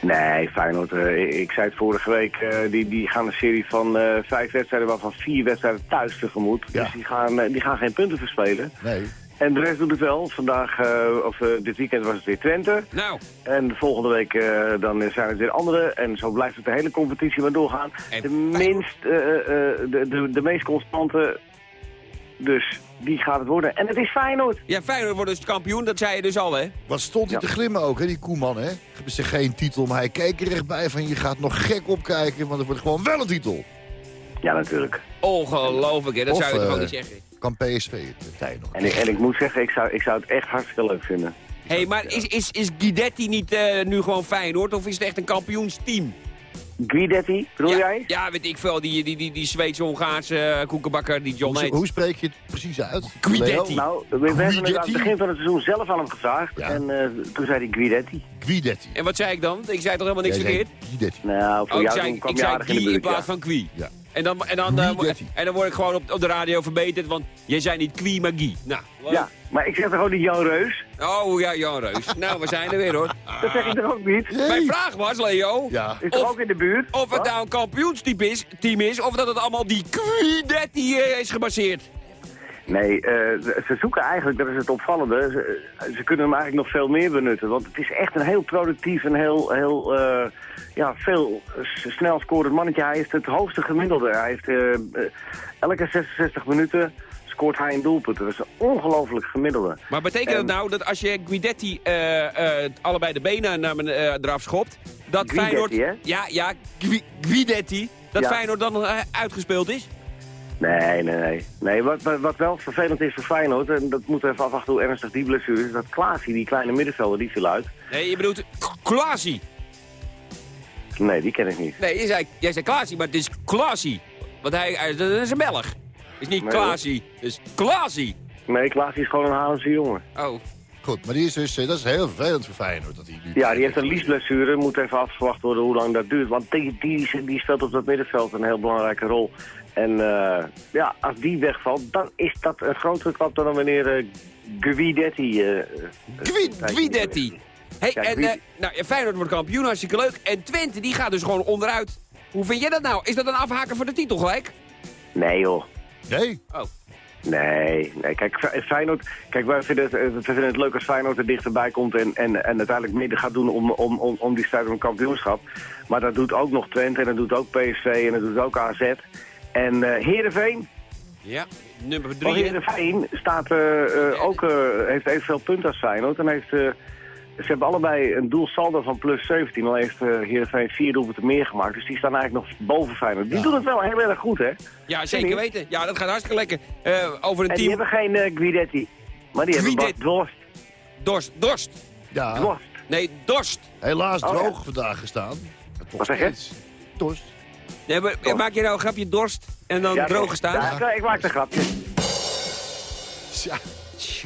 Nee, Feyenoord, eh, ik- zei het vorige week, eh, die, die gaan een serie van eh, vijf wedstrijden, waarvan vier wedstrijden thuis tegemoet. Ja. Dus die gaan, die gaan geen punten verspelen. Nee. En de rest doet het wel. Vandaag, eh, of eh, dit weekend was het weer Twente. Nou, En de volgende week eh, dan zijn het weer andere. En zo blijft het de hele competitie maar doorgaan. En De minst, eh, eh, de, de, de meest constante, dus die gaat het worden. En het is Feyenoord. ja, Feyenoord wordt dus kampioen, dat zei je dus al, hè? Wat stond hij Ja. te glimmen ook, hè, die Koeman, hè? Hebben ze geen titel, maar hij keek er echt bij van... je gaat nog gek opkijken, want het wordt gewoon wel een titel. Ja, natuurlijk. Ongelooflijk, hè? Dat Of, zou je toch eh, ook niet zeggen? Kan PSV het de tijd nog. En ik, en ik moet zeggen, ik zou, ik zou het echt hartstikke leuk vinden. Hé, hey, maar is, is, is Guidetti niet eh, nu gewoon Feyenoord? Of is het echt een kampioensteam? Guidetti, bedoel ja, jij? Ja, weet ik veel. Die, die, die, die Zweedse-Hongaarse eh, koekenbakker, die John Hoe, heet. hoe spreek je het precies uit? Guidetti. Leo? Nou, we, hebben het aan het begin van het seizoen zelf aan hem gevraagd. Ja. En eh, toen zei hij Guidetti. Guidetti. En wat zei ik dan? Ik zei toch helemaal niks zei verkeerd? Guidetti. Nou, voor Oh, ik jou zei, toen kwam ik je zei in in plaats ja. van Qui. Ja. En dan, en, dan, eh, en dan word ik gewoon op, op de radio verbeterd, want jij zei niet Qui, maar Guy. Nou, leuk. Ja, maar ik zeg toch gewoon niet Jan Reus? Oh ja, Jan Reus. nou, we zijn er weer hoor. Dat zeg ik toch ook niet? Nee. Mijn vraag was, Leo, Ja. Is toch ook in de buurt? of het nou een kampioensteam is, team is, of dat het allemaal die Guidetti eh, is gebaseerd. Nee, eh, ze zoeken eigenlijk, dat is het opvallende, ze, ze kunnen hem eigenlijk nog veel meer benutten. Want het is echt een heel productief en heel, heel eh, ja, veel snel scorend mannetje. Hij heeft het hoogste gemiddelde. Hij heeft eh, elke 66 minuten scoort hij een doelpunt. Dat is een ongelooflijk gemiddelde. Maar betekent En- het nou dat als je Guidetti eh, eh, allebei de benen naar eh, eraf schopt, dat Guidetti, Feyenoord... hè? Ja, ja, Gui- Guidetti. Dat Ja. Feyenoord dan uitgespeeld is? Nee, nee, nee. nee wat, wat, wat wel vervelend is voor Feyenoord, en dat moeten we even afwachten hoe ernstig die blessure is, dat Klaasie, die kleine middenvelder, die viel uit. Nee, je bedoelt Klaasie. Nee, die ken ik niet. Nee, jij zei, jij zei Klaasie, maar het is Klaasie. Want hij, hij dat is een Belg. Is niet Nee, Klaasie, het is Klaasie. Nee, Klaasie is gewoon een Haarlemse jongen. Oh, Goed, maar die is dus, eh, dat is heel vervelend voor Feyenoord. Dat hij nu Ja, die heeft een liesblessure. Moet even afgewacht worden hoe lang dat duurt. Want die, die, die speelt op dat middenveld een heel belangrijke rol. En eh, ja, als die wegvalt, dan is dat een grotere klap dan wanneer uh, Guidetti... eh, Gui- een tijdje Guidetti. Hey, Ja, en nou, ja, Feyenoord wordt kampioen, hartstikke leuk. En Twente, die gaat dus gewoon onderuit. Hoe vind jij dat nou? Is dat een afhaken voor de titel gelijk? Nee joh. Nee, Oh. Nee, nee, kijk, Fe- Feyenoord, kijk, wij vinden het, eh, we vinden het leuk als Feyenoord er dichterbij komt en, en, en uiteindelijk mede gaat doen om, om, om, om die strijd om een kampioenschap. Maar dat doet ook nog Twente en dat doet ook PSV en dat doet ook AZ. En eh Heerenveen, Ja, nummer drie. Heerenveen staat, eh, eh, ook, eh, heeft evenveel punten als Feyenoord. En heeft, eh, ze hebben allebei een doelsaldo van plus 17. Al heeft uh, Heerenveen vier doelpunten meer gemaakt. Dus die staan eigenlijk nog boven Feyenoord. Die doen het wel heel erg goed, hè? Ja, zeker weten. Ja, dat gaat hartstikke lekker. Eh, over een En die team... hebben geen eh, Guidetti. Maar die hebben Guidetti. Dorst. Dorst. Dorst. Ja, Dorst. Nee, Dorst. helaas Oh, droog ja. vandaag gestaan. Wat zeg je? Dorst. Nee, maar, maak je nou een grapje dorst en dan Ja, droog gestaan? Ja, ik maak een grapje. Ja. Als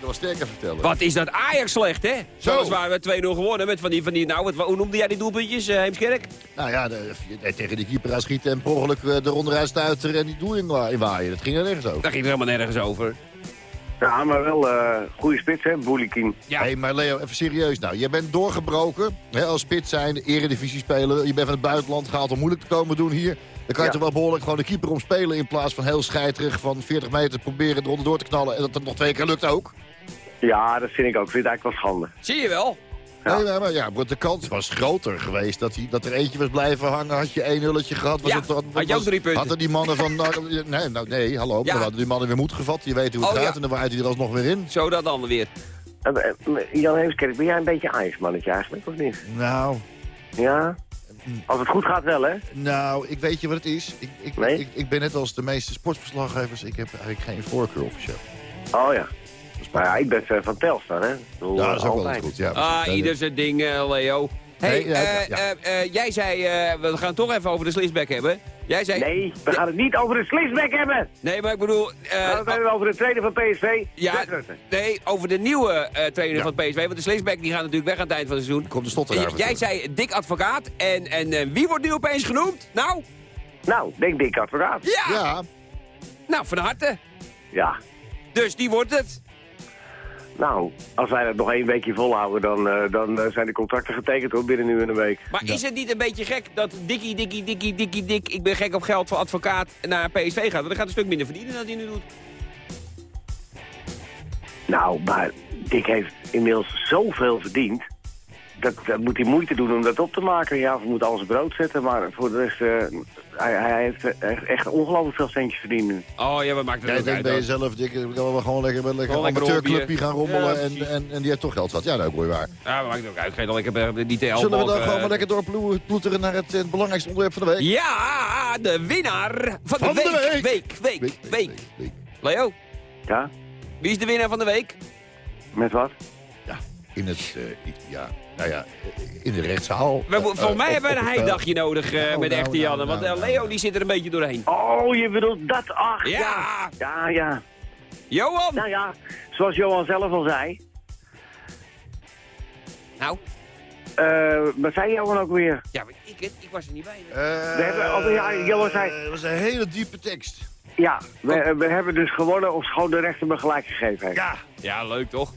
je nog sterker vertellen. Wat is dat Ajax slecht, hè? Zoals waren we 2-0 gewonnen met van die, van die nou, wat, hoe noemde jij die doelpuntjes, eh, Heemskerk? Nou ja, de, de- tegen die keeper aanschieten en per ongeluk eh, de ronderuit stuiteren en die doel in wa- in waaien. Dat ging er nergens over. Daar ging het helemaal nergens over. Ja, maar wel eh goede spits, hè, Boulikin. Ja. Hé, maar Leo, even serieus nou. Je bent doorgebroken hè, als spits zijn, eredivisie spelen. Je bent van het buitenland gehaald om moeilijk te komen doen hier. Dan kan je Ja. toch wel behoorlijk gewoon de keeper omspelen... in plaats van heel scheiterig van 40 meter proberen eronder door te knallen... en dat het nog twee keer lukt ook. Ja, dat vind ik ook. Ik vind het eigenlijk wel schande. Zie je wel? Ja. Nee, maar, maar ja, maar de kans was groter geweest dat, hij, dat er eentje was blijven hangen. Had je één nulletje gehad. Was Ja, het, had, had je ook drie punten. Hadden die mannen van... nou, nee, nou, nee, hallo. Ja. Maar hadden die mannen weer moed gevat. Je weet hoe het Oh, gaat ja. en dan waait hij er alsnog weer in. Zo dat dan weer. Eh, eh, Jan Heemskerk, ben jij een beetje ijsmannetje eigenlijk, of niet? Nou, Ja? Als het goed gaat wel, hè? nou, ik weet je wat het is. Ik, ik, Nee? ik, ik ben net als de meeste sportverslaggevers. Ik heb eigenlijk geen voorkeur officieel. Oh ja. Maar ja, ik ben fan van Telstar, hè? Bedoel, Ja, dat is ook altijd. goed. Ja, Ah, ieder zijn ding, eh, Leo. Hey, Nee, eh, ja. eh, eh, jij zei, we gaan het toch even over de slisback hebben. Jij zei... Nee, we gaan het niet over de slisback hebben. Nee, maar ik bedoel... we gaan het over de trainer van PSV. Ja, nee, over de nieuwe trainer Ja. van PSV. Want de Slisbeck die gaat natuurlijk weg aan het eind van het seizoen. Komt de stotter Jij zei dik advocaat. En, en wie wordt nu opeens genoemd? Nou, Nou, denk Dick Advocaat. ja. Ja, Nou, van harte. Ja. Dus die wordt het. Nou, als wij dat nog één weekje volhouden, dan, eh, dan eh, zijn de contracten getekend binnen nu en een week. Maar is het niet een beetje gek dat Dikkie, Dikkie, Dikkie, Dikkie, Dik... Ik ben gek op geld voor advocaat naar PSV gaat? Want hij gaat een stuk minder verdienen dan hij nu doet. Nou, maar Dick heeft inmiddels zoveel verdiend. Dat, dat moet hij moeite doen om dat op te maken. Ja, we moeten alles brood zetten, maar voor de rest... eh, hij, hij heeft echt, echt ongelooflijk veel centjes verdiend nu. Oh ja, we maken er jij ook denkt bij jezelf, ik wil wel gewoon lekker met een lekker lekker amateurclubje gaan rommelen Ja, en, en, en die heeft toch geld zat. Ja, dat is ook mooi waar. Ja, we maken er ook uit. Geen, ik heb eh, niet de Zullen we dan gewoon eh, maar lekker doorploeteren naar het, belangrijkste onderwerp van de week? Ja, de winnaar van, Van de, de week. week. Week, week, week. week. Leo, Ja? wie is de winnaar van de week? Met wat? Ja, in het, eh, ja, nou ja, in de rechtszaal. We, volgens eh, mij op- hebben we een heidagje nodig eh, Nou, met nou, echte Janne. nou, Want nou, eh, Leo nou. die zit er een beetje doorheen. Oh, je bedoelt dat? Ach, Ja. ja. Ja, ja. Johan! Nou ja, zoals Johan zelf al zei. Nou, eh wat zei Johan ook weer? ja, maar ik, ik was er niet bij. Eh, We hebben al- ja, Johan zei- Dat was een hele diepe tekst. Ja, we, we hebben dus gewonnen of schoon de rechter me gelijk gegeven heeft. Ja, Ja, leuk toch?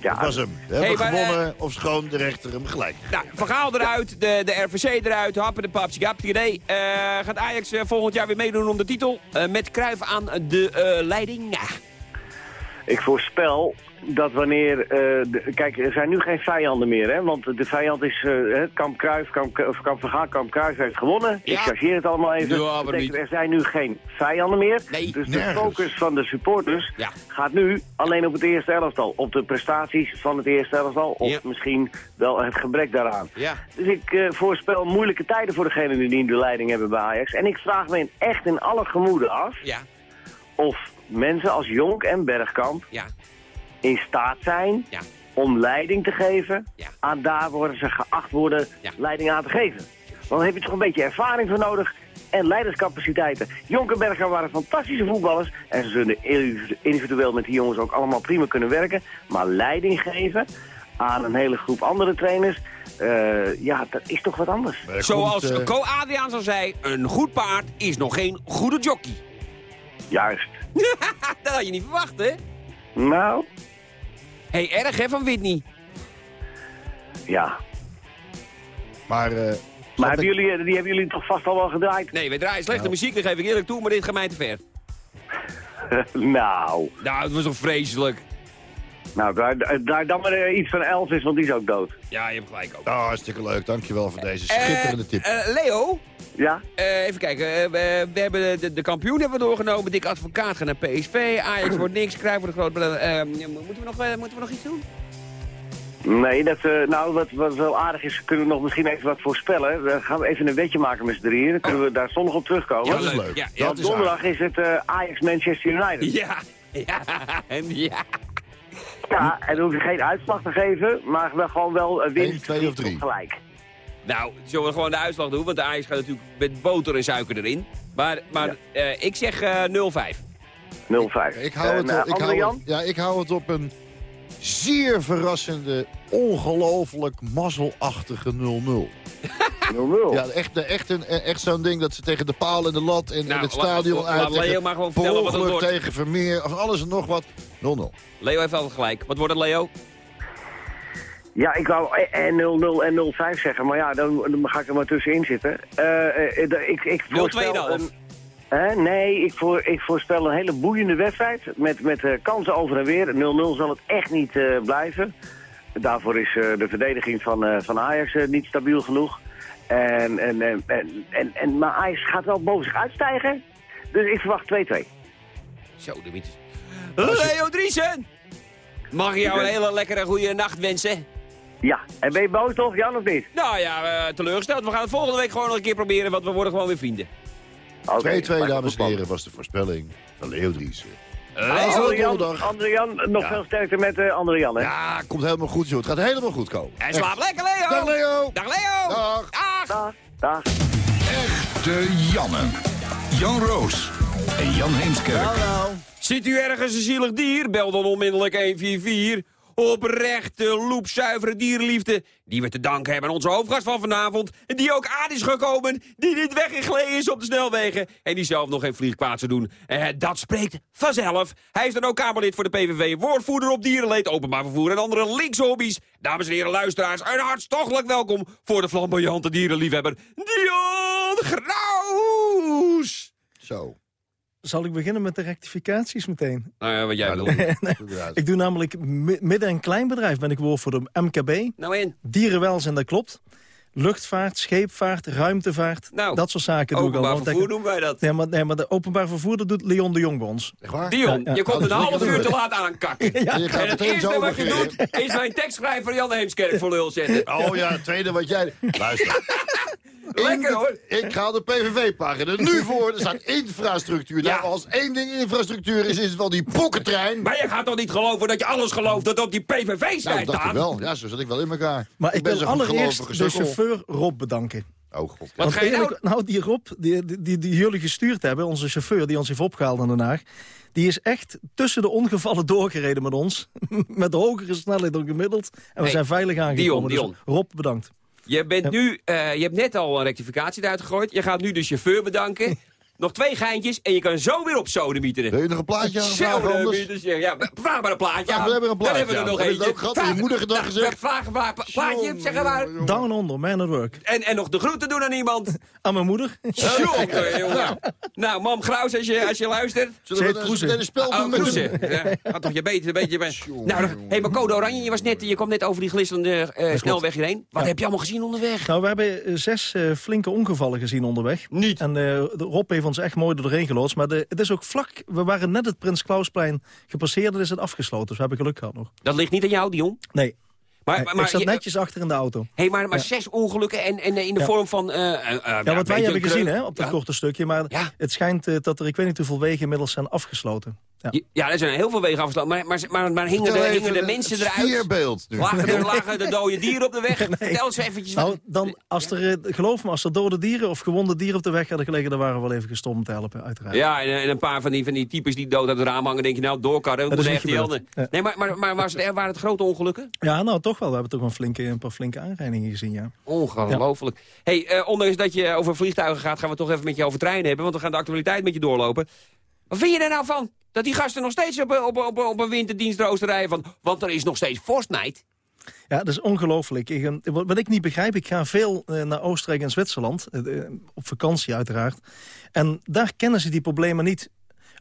Ja, dat was hem. We hebben maar, gewonnen, of schoon de rechter hem gelijk. Nou, Vergaal eruit, de, de RVC eruit, happen de papje, gapje, idee. Eh, gaat Ajax eh, volgend jaar weer meedoen om de titel? Eh, met Kruif aan de eh, leiding? Ik voorspel dat wanneer... eh, de- kijk, er zijn nu geen vijanden meer, hè? Want de vijand is het Kamp Kruif, Kamp, of Kamp Vergaal, Kamp Kruif heeft gewonnen. Ja. Ik chargeer het allemaal even. Ja, betekent. Er zijn nu geen vijanden meer. Nee, dus de focus van de supporters Ja. gaat nu alleen op het eerste elftal. Op de prestaties van het eerste elftal. Of misschien wel het gebrek daaraan. Dus ik eh, voorspel moeilijke tijden voor degenen die de leiding hebben bij Ajax. En ik vraag me echt in alle gemoeden af Ja, of mensen als Jonk en Bergkamp ja, in staat zijn ja. om leiding te geven Ja. aan daar worden ze geacht worden Ja. leiding aan te geven. Want dan heb je toch een beetje ervaring voor nodig en leiderscapaciteiten. Jonk en Bergkamp waren fantastische voetballers en ze zullen individueel met die jongens ook allemaal prima kunnen werken. Maar leiding geven aan een hele groep andere trainers, eh, ja, dat is toch wat anders. Er Zoals eh, Co Adriaan al zei, een goed paard is nog geen goede jockey. Juist. dat had je niet verwacht, hè? Nou, hey, erg hè, van Whitney. ja. Maar, eh, Maar hebben jullie, die hebben jullie toch vast al wel gedraaid? Nee, we draaien slechte Nou. muziek, dat geef ik eerlijk toe, maar dit gaat mij te ver. nou, Nou, het was toch vreselijk. Nou, daar, daar dan maar eh, iets van Elvis, want die is ook dood. Ja, je hebt gelijk ook. Oh, hartstikke leuk. Dankjewel voor deze schitterende tip. Eh, Leo? Ja? Eh, even kijken. eh, we, we hebben de, de kampioen hebben we doorgenomen. Dick Advocaat gaat naar PSV. Ajax wordt niks. Cruijff wordt een groot... eh, moeten, we nog, eh, moeten we nog iets doen? Nee, dat, eh, nou, wat, wat wel aardig is, kunnen we nog misschien even wat voorspellen. Dan gaan we even een wetje maken met z'n drieën. Dan kunnen we daar zondag op terugkomen. Ja, dat is leuk. Ja, ja. Want Dat is donderdag is het eh, Ajax-Manchester United. Ja, ja, en ja. Ja, en dan hoef je geen uitslag te geven, maar wel gewoon wel een winst. 1, 2 of 3. Gelijk. Nou, zullen we gewoon de uitslag doen? Want de Ajax gaat natuurlijk met boter en suiker erin. Maar, maar eh, ik zeg eh 0-5. 0-5. Ik hou, het, eh, op, ik, hou het, ja, ik hou het op een zeer verrassende, ongelooflijk mazzelachtige 0-0. 0-0. Ja, echt, echt, een, echt zo'n ding dat ze tegen de paal en de lat en, en Nou, het laat- stadion laat uitleggen. Leo maar gewoon vertellen wat het wordt. tegen Vermeer, of alles en nog wat. 0-0. Leo heeft altijd gelijk. Wat wordt het, Leo? Ja, ik wou eh, en 0-0 en 0-5 zeggen, maar ja, dan, dan ga ik er maar tussenin zitten. Eh, eh, eh, ik, ik 0-2 voorspel dan, een- Hè? nee, ik, voor, ik voorspel een hele boeiende wedstrijd met, met eh, kansen over en weer. 0-0 zal het echt niet eh, blijven. Daarvoor is eh, de verdediging van, eh, van Ajax eh, niet stabiel genoeg. En, en, en, en, en, maar Ajax gaat wel boven zich uitstijgen. Dus ik verwacht 2-2. Zo, de mythes. Leo Driesen! Mag ik jou een hele lekkere goede nacht wensen? Ja, en ben je boos toch, Jan, of niet? Nou ja, eh, teleurgesteld. We gaan het volgende week gewoon nog een keer proberen, want we worden gewoon weer vrienden. 2-2, lijkt me dames en heren, was de voorspelling van Leo Dries. Andere Jan, donderdag. andere Jan, nog Ja. veel sterkte met uh, andere Jan, hè? Ja, komt helemaal goed, joh. Het gaat helemaal goed komen. En Echt. slaap lekker, Leo! Dag, Leo! Dag, Leo! Dag! Dag! Dag, dag. Echte Janne. Jan Roos en Jan Heemskerk. Ziet u ergens een zielig dier? Bel dan onmiddellijk 144. Oprechte, loepzuivere dierenliefde. Die we te danken hebben aan onze hoofdgast van vanavond. Die ook aan is gekomen. Die niet weggegleden is op de snelwegen. En die zelf nog geen vlieg doen. Eh, dat spreekt vanzelf. Hij is dan ook Kamerlid voor de PVV. Woordvoerder op dierenleed, openbaar vervoer en andere linkse. Dames en heren luisteraars, een hartstochtelijk welkom voor de flamboyante dierenliefhebber. Dion Graus! Zo. Zal ik beginnen met de rectificaties meteen? Nou ja, wat jij wil. Ik doe namelijk mi- midden- en kleinbedrijf ben ik woord voor de MKB. Nou in. Dierenwelzijn, dat klopt. Luchtvaart, scheepvaart, ruimtevaart. Nou, dat soort zaken doe ik al. Openbaar vervoer noemen wij dat. Nee, maar, nee, maar de openbaar vervoer dat doet Leon de Jong bij ons. Echt waar? Dion, Ja, ja. je komt een half uur te laat aankakken. Ja. Je gaat En het eerste zo wat je doet, is mijn tekstschrijver Jan Heemskerk voor lul zetten. Oh ja, het tweede wat jij... Luister. Lekker hoor. Ik ga de PVV-pagina nu voor. Er staat infrastructuur. Ja. Nou, als één ding infrastructuur is, is het wel die pokkentrein. Maar je gaat toch niet geloven dat je alles gelooft dat op die Nou, PVV-site dat dacht ik wel. Ja, zo zat ik wel in elkaar. Maar ik, ben wil allereerst de sukkel. chauffeur Rob bedanken. Oh god. Wat Want ga je nou... eerlijk, nou, die Rob, die, die, die, die jullie gestuurd hebben, onze chauffeur die ons heeft opgehaald naar Den Haag... die is echt tussen de ongevallen doorgereden met ons. met hogere snelheid dan gemiddeld. En we Hey, zijn veilig aangekomen. Dion, Dus Rob, bedankt. Je, bent nu, eh, je hebt net al een rectificatie eruit gegooid. Je gaat nu de chauffeur bedanken. Nog twee geintjes en je kan zo weer op sodemieteren. Wil je nog een plaatje? Sodemieteren, ja. Vraag maar een plaatje Ja, aan. we hebben een plaatje Dan hebben we er aan. nog eentje. ook grappig. Je moeder gedag gezegd. Vraag een pla- plaatje, zeg maar. Down Under, Man at Work. En, en nog de groeten doen aan iemand. Aan mijn moeder. Jongen, jongen. Nou, mam Graus, als je, als je luistert. Zullen we een- spel Oh, doen met? Ja, had toch je beter, een beetje... bij- Nou, hé, hey, maar Code Oranje, je, was net, je kwam net over die glisserende eh, snelweg hierheen. Wat Ja. heb je allemaal gezien onderweg? Nou, we hebben eh, zes eh, flinke ongevallen gezien onderweg. Niet. En de Rob heeft ons echt mooi doorheen geloodst. Maar de, het is ook vlak. We waren net het Prins Klausplein gepasseerd. en is het afgesloten. Dus we hebben geluk gehad nog. Dat ligt niet aan jou, Dion. Nee, Maar, nee, maar, ik zat je- netjes achter in de auto. Hey, maar, maar Ja. zes ongelukken en, en in de Ja. vorm van... eh, eh, eh, Ja, wat wij hebben gezien hè, op dat korte stukje. Maar Ja. het schijnt dat er, ik weet niet hoeveel wegen inmiddels zijn afgesloten. Ja. Er zijn heel veel wegen afgesloten. Maar, maar, maar, maar hingen, de, hingen de het mensen eruit? sfeerbeeld nu. Lagen, er, lagen de dode dieren op de weg? Vertel eens eventjes. Nou, dan, als er, eh, geloof me, als er dode dieren of gewonde dieren op de weg hadden gelegen... dan waren we wel even gestopt om te helpen, uiteraard. Ja, en, en een paar van die, van die types die dood uit het raam hangen, denk je nou, doorkarren, Dat dat echt gebeurd. helden. Ja. Nee, maar, maar, maar was er- waren het grote ongelukken? Ja, nou toch wel. We hebben toch een, flinke, een paar flinke aanrijdingen gezien, ja. Ongelooflijk. hey, eh, ondanks dat je over vliegtuigen gaat, gaan we toch even met je over treinen hebben, want we gaan de actualiteit met je doorlopen. Wat vind je er nou van? Dat die gasten nog steeds op, op, op, op een rijden van, want er is nog steeds vorstnijd. Ja, dat is ongelooflijk. Ik, eh, Wat ik niet begrijp, ik ga veel eh, naar Oostenrijk en Zwitserland. eh, Op vakantie uiteraard. En daar kennen ze die problemen niet.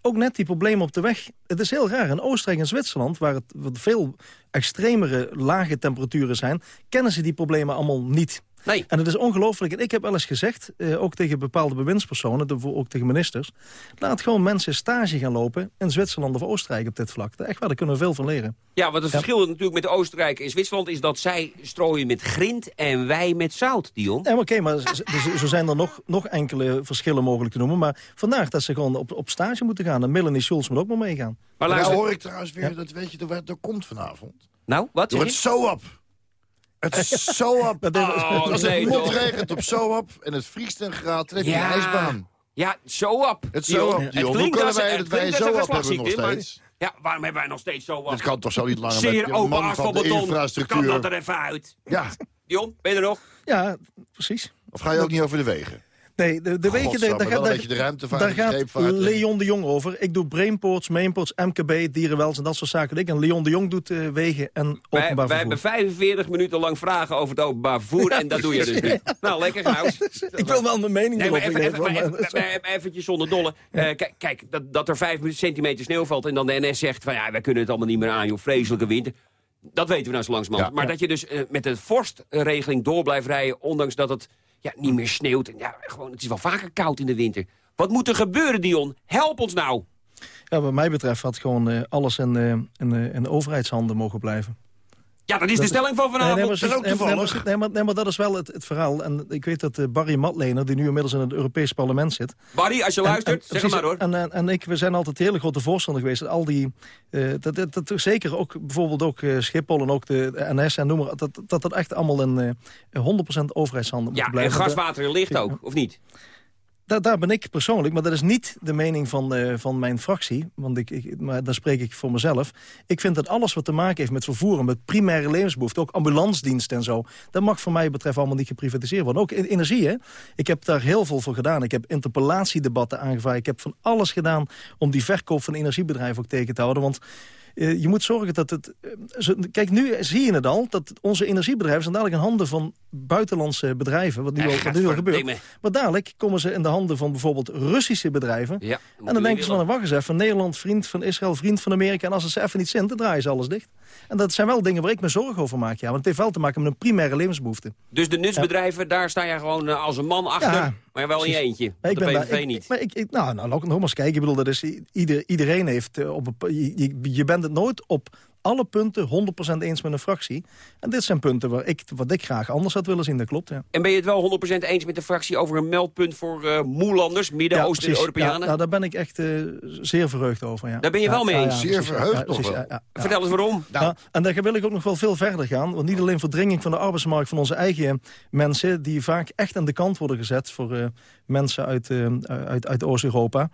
ook net die problemen op de weg. Het is heel raar. In Oostenrijk en Zwitserland, waar het veel extremere lage temperaturen zijn... kennen ze die problemen allemaal niet. Nee. En het is ongelooflijk. En ik heb wel eens gezegd, eh, ook tegen bepaalde bewindspersonen... de- ook tegen ministers... laat gewoon mensen stage gaan lopen in Zwitserland of Oostenrijk op dit vlak. Echt waar, daar kunnen we veel van leren. Ja, want het verschil natuurlijk met Oostenrijk en Zwitserland... is dat zij strooien met grind en wij met zout, Dion. Ja, oké, maar dus, zo zijn er nog, nog enkele verschillen mogelijk te noemen. Maar vandaag dat ze gewoon op, op stage moeten gaan. En Melanie Schulz moet ook maar meegaan. Maar nou luister- hoor ik trouwens weer, dat weet je, door komt vanavond. Nou, wat Door het je? SOAP. Het SOAP. Oh, Als nee, het toch? motregent op SOAP en het vriest een graad, dan heb je een ijsbaan. Ja, zo-up. Het Dion. SOAP, Het Dion. Hoe kunnen wij het dat wij SOAP hebben nog steeds? Ja, waarom hebben wij nog steeds zo Dat kan toch zo niet langer Zeer met open man van de asfaltbeton. infrastructuur. Kan dat er even uit? Ja. Dion, ben je er nog? Ja, precies. Of ga je ook niet over de wegen? Nee, de, de daar wel gaat- een beetje de ruimtevaart Daar gaat Leon de Jong over. Ik doe brainports, mainports, MKB, dierenwelzijn en dat soort zaken. Ik. En Leon de Jong doet eh, wegen en Wij, openbaar wij vervoer. hebben 45 minuten lang vragen over het openbaar vervoer en dat doe je dus niet. Nou, lekker nou. Ik wil wel mijn mening Nee, maar even, even, maar maar eventjes zonder dolle. Eh, kijk, kijk dat, dat er 5 centimeter sneeuw valt en dan de NS zegt van ja, wij kunnen het allemaal niet meer aan, joh, vreselijke winter. Dat weten we nou zo langzamerhand. Ja. maar dat je dus eh, met de vorstregeling door blijft rijden, ondanks dat het ja, niet meer sneeuwt. En ja, gewoon, het is wel vaker koud in de winter. Wat moet er gebeuren, Dion? Help ons nou! Ja, wat mij betreft had gewoon eh, alles in, eh, in, eh, in de overheidshanden mogen blijven. Ja, dat is de stelling van vanavond. Nee, maar, Dat is ook nee, maar- toevallig. nee, maar, nee, maar dat is wel het, het verhaal. En ik weet dat eh, Barry Matlener, die nu inmiddels in het Europees parlement zit... Barry, als je En- luistert, en- zeg maar hoor. En, en, en ik, we zijn altijd hele grote voorstander geweest. Al die, eh, dat, dat, dat, zeker ook bijvoorbeeld ook eh, Schiphol en ook de NS en noem maar, dat, dat dat echt allemaal in eh 100% overheidshanden moet Ja, en blijven. gaswater ligt ook, of niet? Daar, ben ik persoonlijk, maar dat is niet de mening van, eh, van mijn fractie. Want ik, ik, maar daar spreek ik voor mezelf. Ik vind dat alles wat te maken heeft met vervoeren, met primaire levensbehoeften... ook ambulancediensten en zo, dat mag voor mij betreft allemaal niet geprivatiseerd worden. Ook energie, hè. Ik heb daar heel veel voor gedaan. Ik heb interpellatiedebatten aangevraagd. Ik heb van alles gedaan om die verkoop van energiebedrijven ook tegen te houden. Want je moet zorgen dat het... eh, Kijk, nu zie je het al, dat onze energiebedrijven... zijn dadelijk in handen van buitenlandse bedrijven, wat nu, al, wat nu al gebeurt. Maar dadelijk komen ze in de handen van bijvoorbeeld Russische bedrijven. Ja, en dan denken ze van, wacht eens even, Nederland, vriend van Israël, vriend van Amerika. En als het ze even niet zint, dan draaien ze alles dicht. En dat zijn wel dingen waar ik me zorgen over maak. Ja, want het heeft wel te maken met een primaire levensbehoefte. Dus de nutsbedrijven, daar sta je gewoon eh, als een man achter. Ja, maar wel in je eentje. Maar Op de ben PVV daar- ik- niet. ik- maar ik, ik, nou, nou, ik nog maar eens kijken. Ik bedoel, dat is, ieder, iedereen heeft eh, op een, je bent het nooit op alle punten 100% eens met een fractie. En dit zijn punten waar ik, wat ik graag anders had willen zien, dat klopt, ja. En ben je het wel 100% eens met de fractie over een meldpunt voor eh Moelanders, Midden-Oosten precies. Europeanen? Ja, nou, daar ben ik echt eh, zeer verheugd over. Ja. Daar ben je Ja, wel mee eens? ja, Zeer verheugd precies, ja. Vertel eens waarom. Ja, en daar wil ik ook nog wel veel verder gaan. Want niet alleen verdringing van de arbeidsmarkt van onze eigen mensen... die vaak echt aan de kant worden gezet voor eh, mensen uit, eh, uit, uit Oost-Europa.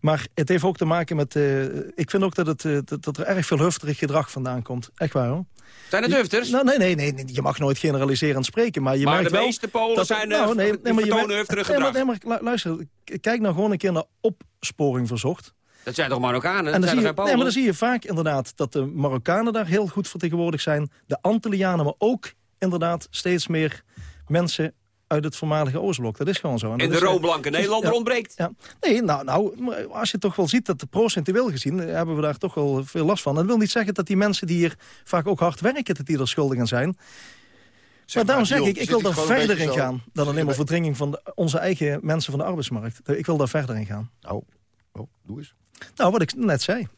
Maar het heeft ook te maken met... eh, ik vind ook dat, het, eh, dat, dat er erg veel hufterig gedrag vandaan komt. Echt waar, hoor. Zijn het hufters? Nou, nee, nee, nee, nee, je mag nooit generaliserend spreken. Maar, je Maar merkt de meeste Polen dat- zijn, nou, nee, nee, maar je hufterig nee, maar- gedrag. nee, maar lu- luister, kijk nou gewoon een keer naar opsporing verzocht. Dat zijn toch Marokkanen? En dan zijn zie, je, nee, maar dan zie je vaak inderdaad dat de Marokkanen daar heel goed vertegenwoordigd zijn. De Antillianen, maar ook inderdaad steeds meer mensen uit het voormalige Oostblok. Dat is gewoon zo. En de is, roomblanke dus- Nederlander ja, ontbreekt. Ja. Nee, nou, nou, als je toch wel ziet dat de procentueel gezien... eh, hebben we daar toch wel veel last van. En dat wil niet zeggen dat die mensen die hier vaak ook hard werken... dat die er schuldig aan zijn. maar daarom zeg ik, ik wil daar een verder in gaan... dan alleen maar verdringing van de- onze eigen mensen van de arbeidsmarkt. Ik wil daar verder in gaan. Nou, oh, doe eens. Nou, wat ik net zei.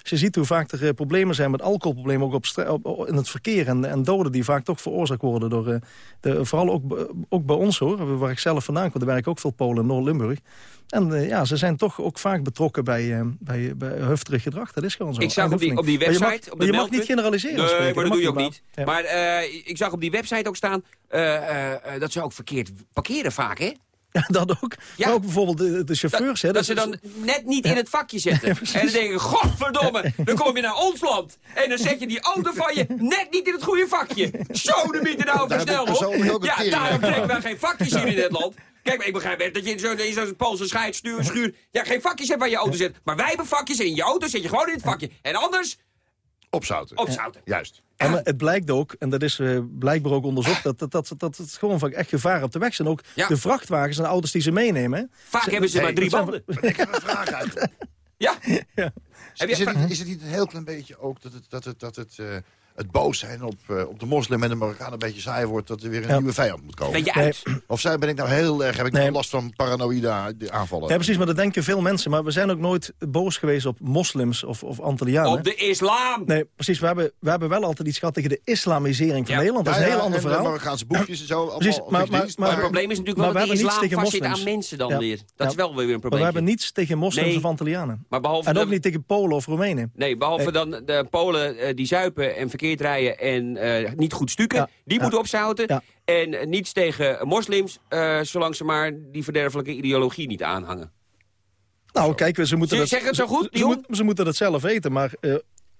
Als je ziet hoe vaak er eh, problemen zijn met alcoholproblemen... ook op in het verkeer en, en doden die vaak toch veroorzaakt worden... Door, eh, de, vooral ook, b- ook bij ons, hoor, waar ik zelf vandaan kom. Er werken ook veel Polen in Noord-Limburg. En eh, ja, ze zijn toch ook vaak betrokken bij, eh, bij, bij hufterig gedrag. Dat is gewoon zo. Ik zag op die, op die Maar je mag- website... op maar de je mag niet generaliseren. Nee, spreken. maar dat doe je ook niet. Ja. Maar eh, ik zag op die website ook staan... eh, eh, eh, dat ze ook verkeerd parkeren vaak, hè? Ja, dat ook. Maar ook bijvoorbeeld de, de chauffeurs. hè, Dat ze is- dan net niet in het vakje zetten. Ja, precies. en dan denk je, godverdomme, dan kom je naar ons land. En dan zet je die auto van je net niet in het goede vakje. Zo de mythe nou Daar heb ik versnel persoonlijk ook op. een Ja, daarom trekken wij geen vakjes hier in dit land. Kijk, maar ik begrijp echt dat je in zo'n in zo'n Poolse scheidstuur, schuur... Ja, geen vakjes hebt waar je auto zet. Maar wij hebben vakjes en in je auto zet je gewoon in het vakje. En anders, Opzouten. opzouten. Juist. En maar het blijkt ook, en dat is eh, blijkbaar ook onderzocht... dat, dat, dat, dat het gewoon vaak echt gevaar op de weg zijn. Ook Ja. de vrachtwagens en auto's die ze meenemen. hè. Vaak hebben ze maar drie banden. Ik heb een vraag uit. Ja. Is, is, het niet, is het niet een heel klein beetje ook dat het, dat het, dat het, eh, het boos zijn op, eh, op de moslim en de Marokkaan een beetje saai wordt... dat er weer een Ja. nieuwe vijand moet komen? Uit. Of zijn, ben ik nou heel erg, heb ik nou last van paranoïde aanvallen? Ja, precies, maar dat denken veel mensen. Maar we zijn ook nooit boos geweest op moslims of, of Antillianen. Op de islam! Nee, precies. We hebben, we hebben wel altijd iets gehad tegen de islamisering van Ja. Nederland. Dat is Ja, een heel ander en de verhaal. Marokkaanse boekjes en zo. Precies, maar- maar-. Maar het probleem is natuurlijk maar wel we dat de islam tegen vastzit aan mensen dan Ja. weer. Dat is wel weer een Maar probleem. we hebben niets tegen moslims Nee. of Antillianen. Maar behalve En ook de- niet tegen Polen of Roemenen. Nee, behalve Nee. dan de Polen eh, die zuipen en verkeerd rijden en eh, niet goed stukken. Ja, Die ja. moeten opzouten. Ja. En eh, niets tegen moslims, eh, zolang ze maar die verderfelijke ideologie niet aanhangen. Nou, kijk, ze moeten Ze- dat... zeg het zo goed, ze, moet- ze moeten dat zelf weten, maar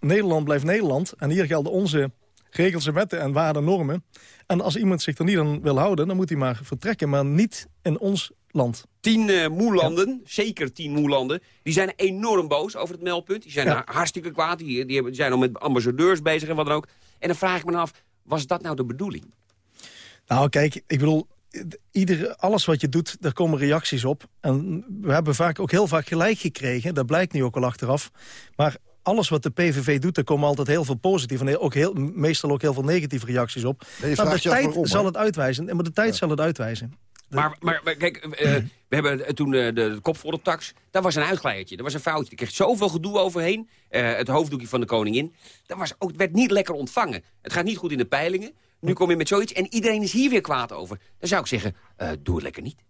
Nederland blijft Nederland. En hier gelden onze regels en wetten en waarden en normen. En als iemand zich er niet aan wil houden, dan moet hij maar vertrekken. Maar niet in ons land. Tien eh, moelanden, zeker tien moelanden, die zijn enorm boos over het meldpunt. Die zijn Ja. hartstikke kwaad. Die, die, hebben, die zijn al met ambassadeurs bezig en wat dan ook. En dan vraag ik me af, was dat nou de bedoeling? Nou, kijk, ik bedoel, ieder, alles wat je doet, daar komen reacties op. En we hebben vaak ook heel vaak gelijk gekregen. Dat blijkt nu ook al achteraf. Maar alles wat de PVV doet, daar komen altijd heel veel positieve... en ook heel, meestal ook heel veel negatieve reacties op. Nee, je maar de tijd waarom, zal het uitwijzen. Maar de tijd zal het uitwijzen. Maar, maar, maar kijk, eh, we hebben eh, toen eh, de, kop voor de tax. Daar was een uitglijertje, daar was een foutje. Er kreeg zoveel gedoe overheen. Eh, het hoofddoekje van de koningin. Dat was ook, werd niet lekker ontvangen. Het gaat niet goed in de peilingen. Nu kom je met zoiets en iedereen is hier weer kwaad over. Dan zou ik zeggen, eh, doe het lekker niet.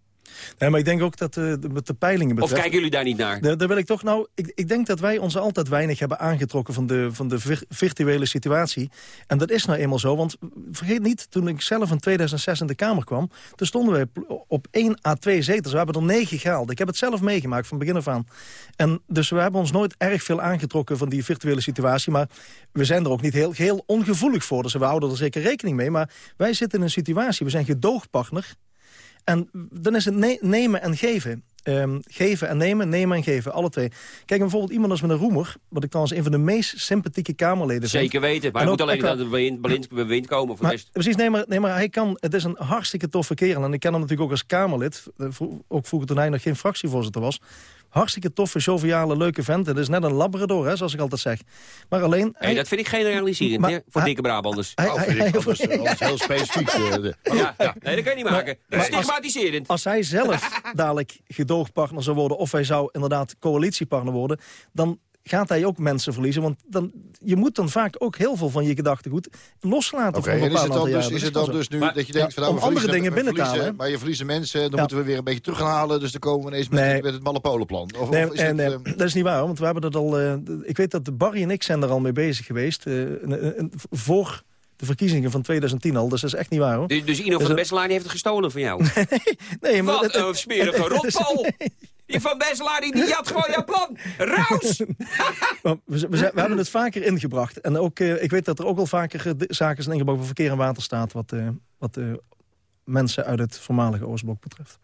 Nee, maar ik denk ook dat eh, de, met de peilingen Of betreft... kijken jullie daar niet naar? Daar, daar wil ik toch nou... Ik, ik denk dat wij ons altijd weinig hebben aangetrokken van de, van de vir- virtuele situatie. En dat is nou eenmaal zo, want vergeet niet... toen ik zelf in 2006 in de Kamer kwam... toen stonden wij op 1 à 2 zetels. We hebben er 9 gehaald. Ik heb het zelf meegemaakt van begin af aan. En dus we hebben ons nooit erg veel aangetrokken van die virtuele situatie. Maar we zijn er ook niet heel, heel ongevoelig voor. Dus we houden er zeker rekening mee. Maar wij zitten in een situatie, we zijn gedoogpartner... En dan is het ne- nemen en geven. Ehm, geven en nemen, nemen en geven, alle twee. Kijk, bijvoorbeeld iemand als meneer Roemer... wat ik trouwens een van de meest sympathieke Kamerleden vind. Zeker weten. Maar hij moet alleen naar de bewind, komen. Voor de Maar, rest. precies, nee maar, nee, maar hij kan... Het is een hartstikke toffe kerel. En ik ken hem natuurlijk ook als Kamerlid. eh, Ook vroeger toen hij nog geen fractievoorzitter was. Hartstikke toffe, joviale, leuke vent. Het is net een labrador, hè, zoals ik altijd zeg. Maar alleen... Nee, hij- dat vind ik generaliserend Maar- hè, voor hij- dikke Brabanders. hij- hij- vind ik hij- anders, anders heel specifiek. eh, de- ja, nee, dat kan je niet maken. dat is maar als- stigmatiserend. Als hij zelf dadelijk gedoogpartner zou worden... of hij zou inderdaad coalitiepartner worden... dan gaat hij ook mensen verliezen. Want dan, je moet dan vaak ook heel veel van je gedachtegoed loslaten. Voor een en is het bepaald dan, aantal dus, jaren. is het Dat dan dus nu Maar- dat je denkt... ja, van, nou, andere dingen binnen te halen, hè? Maar je verliezen mensen, dan Ja. moeten we weer een beetje terug gaan halen. Dus dan komen we ineens met, Nee. met het malle polenplan. Of, Nee, of is en, het, eh, eh, dat is niet waar, want we hebben dat al... eh, ik weet dat Barry en ik zijn er al mee bezig geweest. eh, een- voor de verkiezingen van 2010 al. Dus dat is echt niet waar, hoor. Dus, dus Ino van Dus de het- Besselaar die heeft het gestolen van jou. Nee, maar Wat het- een smerige! Die van Besselaar die, die had gewoon jouw plan. Raus! We, we, zijn- we hebben het vaker ingebracht. En ook, eh, ik weet dat er ook al vaker eh, zaken zijn ingebracht... voor verkeer en waterstaat... wat, eh, wat mensen uit het voormalige Oostblok betreft.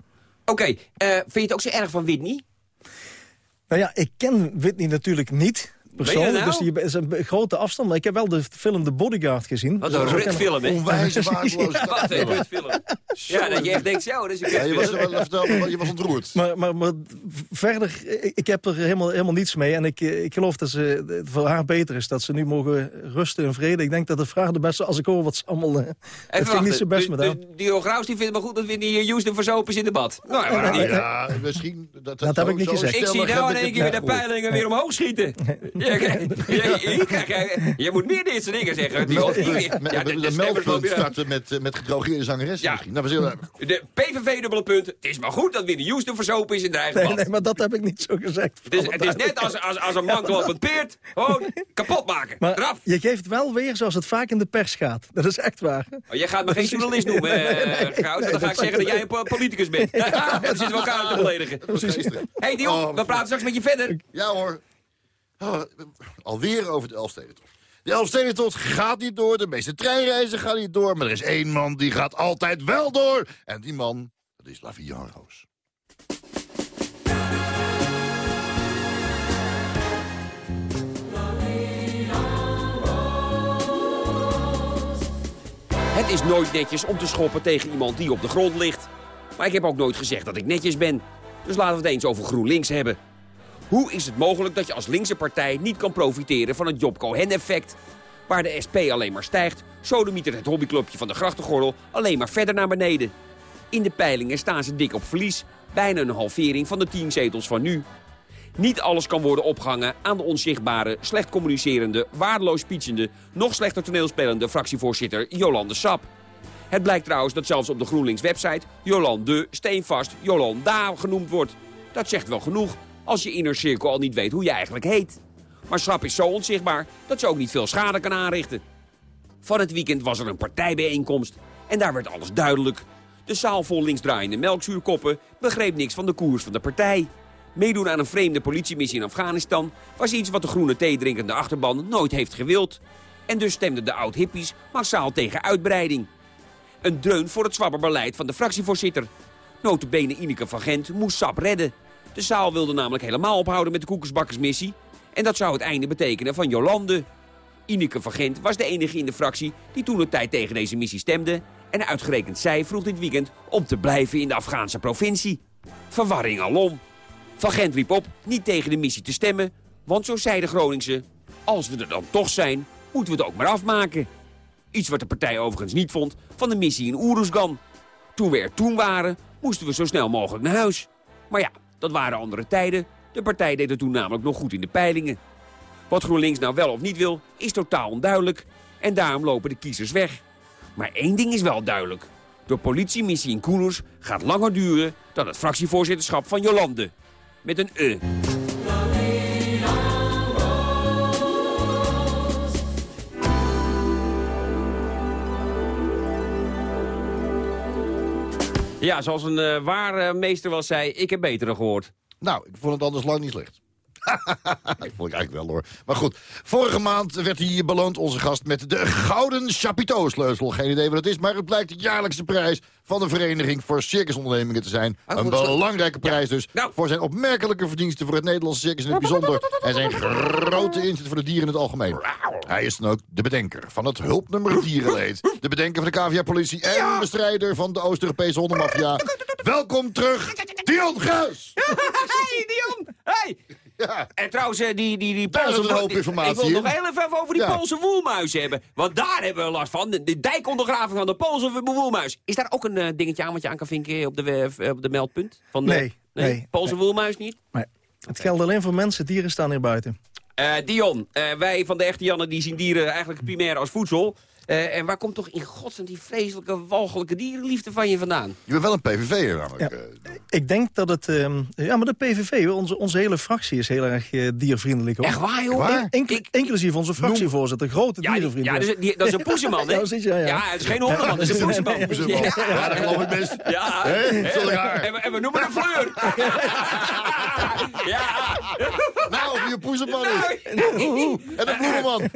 Oké, vind je het ook zo erg van Whitney? Nou ja, ik ken Whitney natuurlijk niet persoonlijk. nou? Dus die is een grote afstand. Maar ik heb wel de film The Bodyguard gezien. Wat Dus een ik ken- rukfilm, hè? onwijs waardeloos. Wat een. Ja, dat je echt denkt, zo, dat is een Ja, je was er wel je was ontroerd. Maar, maar, maar verder, ik, ik heb er helemaal, helemaal niets mee. En ik, eh, ik geloof dat ze, het voor haar beter is dat ze nu mogen rusten in vrede. Ik denk dat de vraag de beste, als ik hoor wat ze allemaal... eh, het ging niet zo best met haar. Die Graus die vindt het maar goed dat Whitney Houston verzopen is in debat. Nou, waarom Nou niet? ja, misschien... Dat, Dat heb ik niet gezegd. Ik zie nou in één ik keer weer de peilingen weer omhoog schieten. Je moet meer dit soort dingen zeggen. Die, ja, de, de De meldpunt starten met, eh, met gedrogeerde zangeressen Ja. misschien. Nou, we zullen... De PVV dubbele punt. Het is maar goed dat Whitney Houston verzopen is in de eigen Nee, nee, maar dat heb ik niet zo gezegd. Het is, het is net als, als, als een man lopend peert. Gewoon kapot maken. Maar je geeft wel weer zoals het vaak in de pers gaat. Dat is echt waar. Oh, jij gaat me geen journalist noemen, eh, Goud. Dan ga ik zeggen dat jij een po- politicus bent. Dan zitten we elkaar te beledigen. hey Dion, Oh. we praten straks met je verder. Ja hoor. Oh, alweer over de Elfstedentocht. De Elfstedentocht gaat niet door, de meeste treinreizen gaan niet door... maar er is één man die gaat altijd wel door. En die man, dat is Lavian Roos. Het is nooit netjes om te schoppen tegen iemand die op de grond ligt. Maar ik heb ook nooit gezegd dat ik netjes ben. Dus laten we het eens over GroenLinks hebben. Hoe is het mogelijk dat je als linkse partij niet kan profiteren van het Job Cohen-effect? Waar de SP alleen maar stijgt, sodemietert het hobbyclubje van de grachtengordel alleen maar verder naar beneden. In de peilingen staan ze dik op verlies, bijna een halvering van de 10 zetels van nu. Niet alles kan worden opgehangen aan de onzichtbare, slecht communicerende, waardeloos speechende, nog slechter toneelspelende fractievoorzitter Jolande Sap. Het blijkt trouwens dat zelfs op de GroenLinks-website Jolande steenvast Jolanda genoemd wordt. Dat zegt wel genoeg als je inner cirkel al niet weet hoe je eigenlijk heet. Maar Sap is zo onzichtbaar dat ze ook niet veel schade kan aanrichten. Van het weekend was er een partijbijeenkomst en daar werd alles duidelijk. De zaal vol linksdraaiende melkzuurkoppen begreep niks van de koers van de partij. Meedoen aan een vreemde politiemissie in Afghanistan was iets wat de groene theedrinkende achterban nooit heeft gewild. En dus stemden de oud-hippies massaal tegen uitbreiding. Een dreun voor het zwabberbeleid van de fractievoorzitter. Notabene Ineke van Gent moest SAP redden. De zaal wilde namelijk helemaal ophouden met de koekersbakkersmissie. En dat zou het einde betekenen van Jolande. Ineke van Gent was de enige in de fractie die toen de tijd tegen deze missie stemde. En uitgerekend zij vroeg dit weekend om te blijven in de Afghaanse provincie. Verwarring alom. Van Gent riep op niet tegen de missie te stemmen. Want zo zei de Groningse, als we er dan toch zijn, moeten we het ook maar afmaken. Iets wat de partij overigens niet vond van de missie in Oeruzgan. Toen we er toen waren, moesten we zo snel mogelijk naar huis. Maar ja, dat waren andere tijden. De partij deed het toen namelijk nog goed in de peilingen. Wat GroenLinks nou wel of niet wil, is totaal onduidelijk. En daarom lopen de kiezers weg. Maar één ding is wel duidelijk. De politiemissie in Koeners gaat langer duren dan het fractievoorzitterschap van Jolande. Met een E. Ja, zoals een eh waar eh, meester wel zei, ik heb betere gehoord. Nou, ik vond het anders lang niet slecht. ik vond ik eigenlijk wel hoor. Maar goed, vorige maand werd hij hier beloond, onze gast, met de Gouden Chapiteau-sleutel. Geen idee wat het is, maar het blijkt de jaarlijkse prijs van de Vereniging voor Circusondernemingen te zijn. Ah, Een belangrijke prijs dus Nou. voor zijn opmerkelijke verdiensten voor het Nederlandse circus in het bijzonder. En zijn grote inzet voor de dieren in het algemeen. Hij is dan ook de bedenker van het hulpnummer dierenleed. De bedenker van de KVA-politie en bestrijder van de Oost-Europese hondenmafia. Welkom terug, Dion Gruis! Hey, Dion! Hey! Ja. En trouwens, eh, die, die, die Daar Poolse... een hoop informatie Ik wil nog heel even over die Ja. Poolse woelmuizen hebben. Want daar hebben we last van. De, de dijkondergraving van de Poolse woelmuis. Is daar ook een eh, dingetje aan wat je aan kan vinken op de, we- op de meldpunt? Van de, Nee, nee, Poolse woelmuis niet? Maar het geldt alleen voor mensen, dieren staan hier buiten. Eh, Dion, eh, wij van de echte Janne die zien dieren eigenlijk primair als voedsel. Eh, en waar komt toch in godsnaam die vreselijke, walgelijke dierenliefde van je vandaan? Je bent wel een PVV'er namelijk. Ja. eh. Ik denk dat het... ehm, ja, maar de PVV, onze, onze hele fractie is heel erg eh, diervriendelijk. Hoor. Echt waar, joh? Waar? Inclu- inclusief onze fractievoorzitter, grote Ja, ja dus, die- dat is een poeseman, hè? Ja, precies, ja, ja. het is geen hondenman, het is een poeseman. Ja, dat geloof ik best. Ja, en, en, we- en we noemen hem Fleur. ja, Nou, of je poeseman is. En de bloemenman.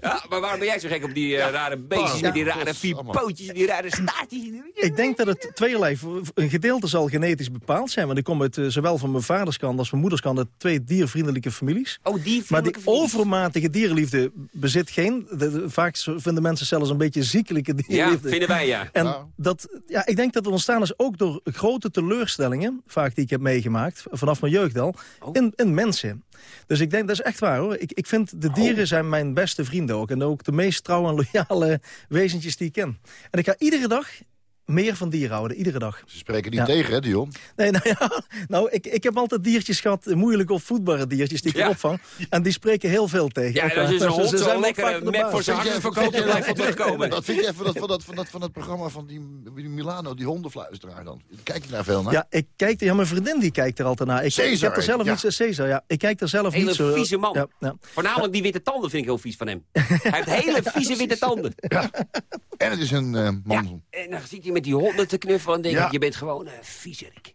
Ja, maar waarom ben jij zo gek op die eh, rare beestjes met die rare vier pootjes die rare staartjes? Ik denk dat het tweeërlei... Een gedeelte zal genetisch bepaald zijn. Want ik kom uit eh, zowel van mijn vaderskant als van moederskant... uit twee diervriendelijke families. Oh, die Maar die overmatige dierenliefde bezit geen... de- de- vaak zo- vinden mensen zelfs een beetje ziekelijke Ja, dierenliefde. vinden wij, ja. En Nou. dat, ja, ik denk dat het ontstaan is ook door grote teleurstellingen... vaak die ik heb meegemaakt, vanaf mijn jeugd al, Oh. in, in mensen. Dus ik denk, dat is echt waar hoor. Ik, ik vind de dieren zijn mijn beste vrienden ook. En ook de meest trouw en loyale wezentjes die ik ken. En ik ga iedere dag meer van dieren houden, iedere dag. Ze spreken niet Ja. tegen, hè, Dion? Nee, nou ja, nou, ik, ik heb altijd diertjes gehad, eh, moeilijke of voedbare diertjes die ik Ja. Ja, Echt dat waar. is een Ze- hond ze zo'n zijn wel lekkere vaak de map baas. voor zijn Vind hart jij- verkopen blijft van terugkomen. Wat vind je even dat, van, dat, van, dat, van dat programma van die, die Milano, die hondenfluisteraar dan? Kijk je daar veel naar? Ja, ik kijk er, ja, mijn vriendin die kijkt er altijd naar. Ik, ik Caesar, heb er zelf ja. niet zo... Caesar, ja. Ik kijk er zelf Hele niet zo... vieze man. Ja, ja. Voornamelijk die witte tanden vind ik heel vies van hem. Hij heeft hele vieze witte tanden. En het is een eh, man. Ja, en dan zit hij met die honden te knuffelen en denk Ja. ik, je bent gewoon een viezerik.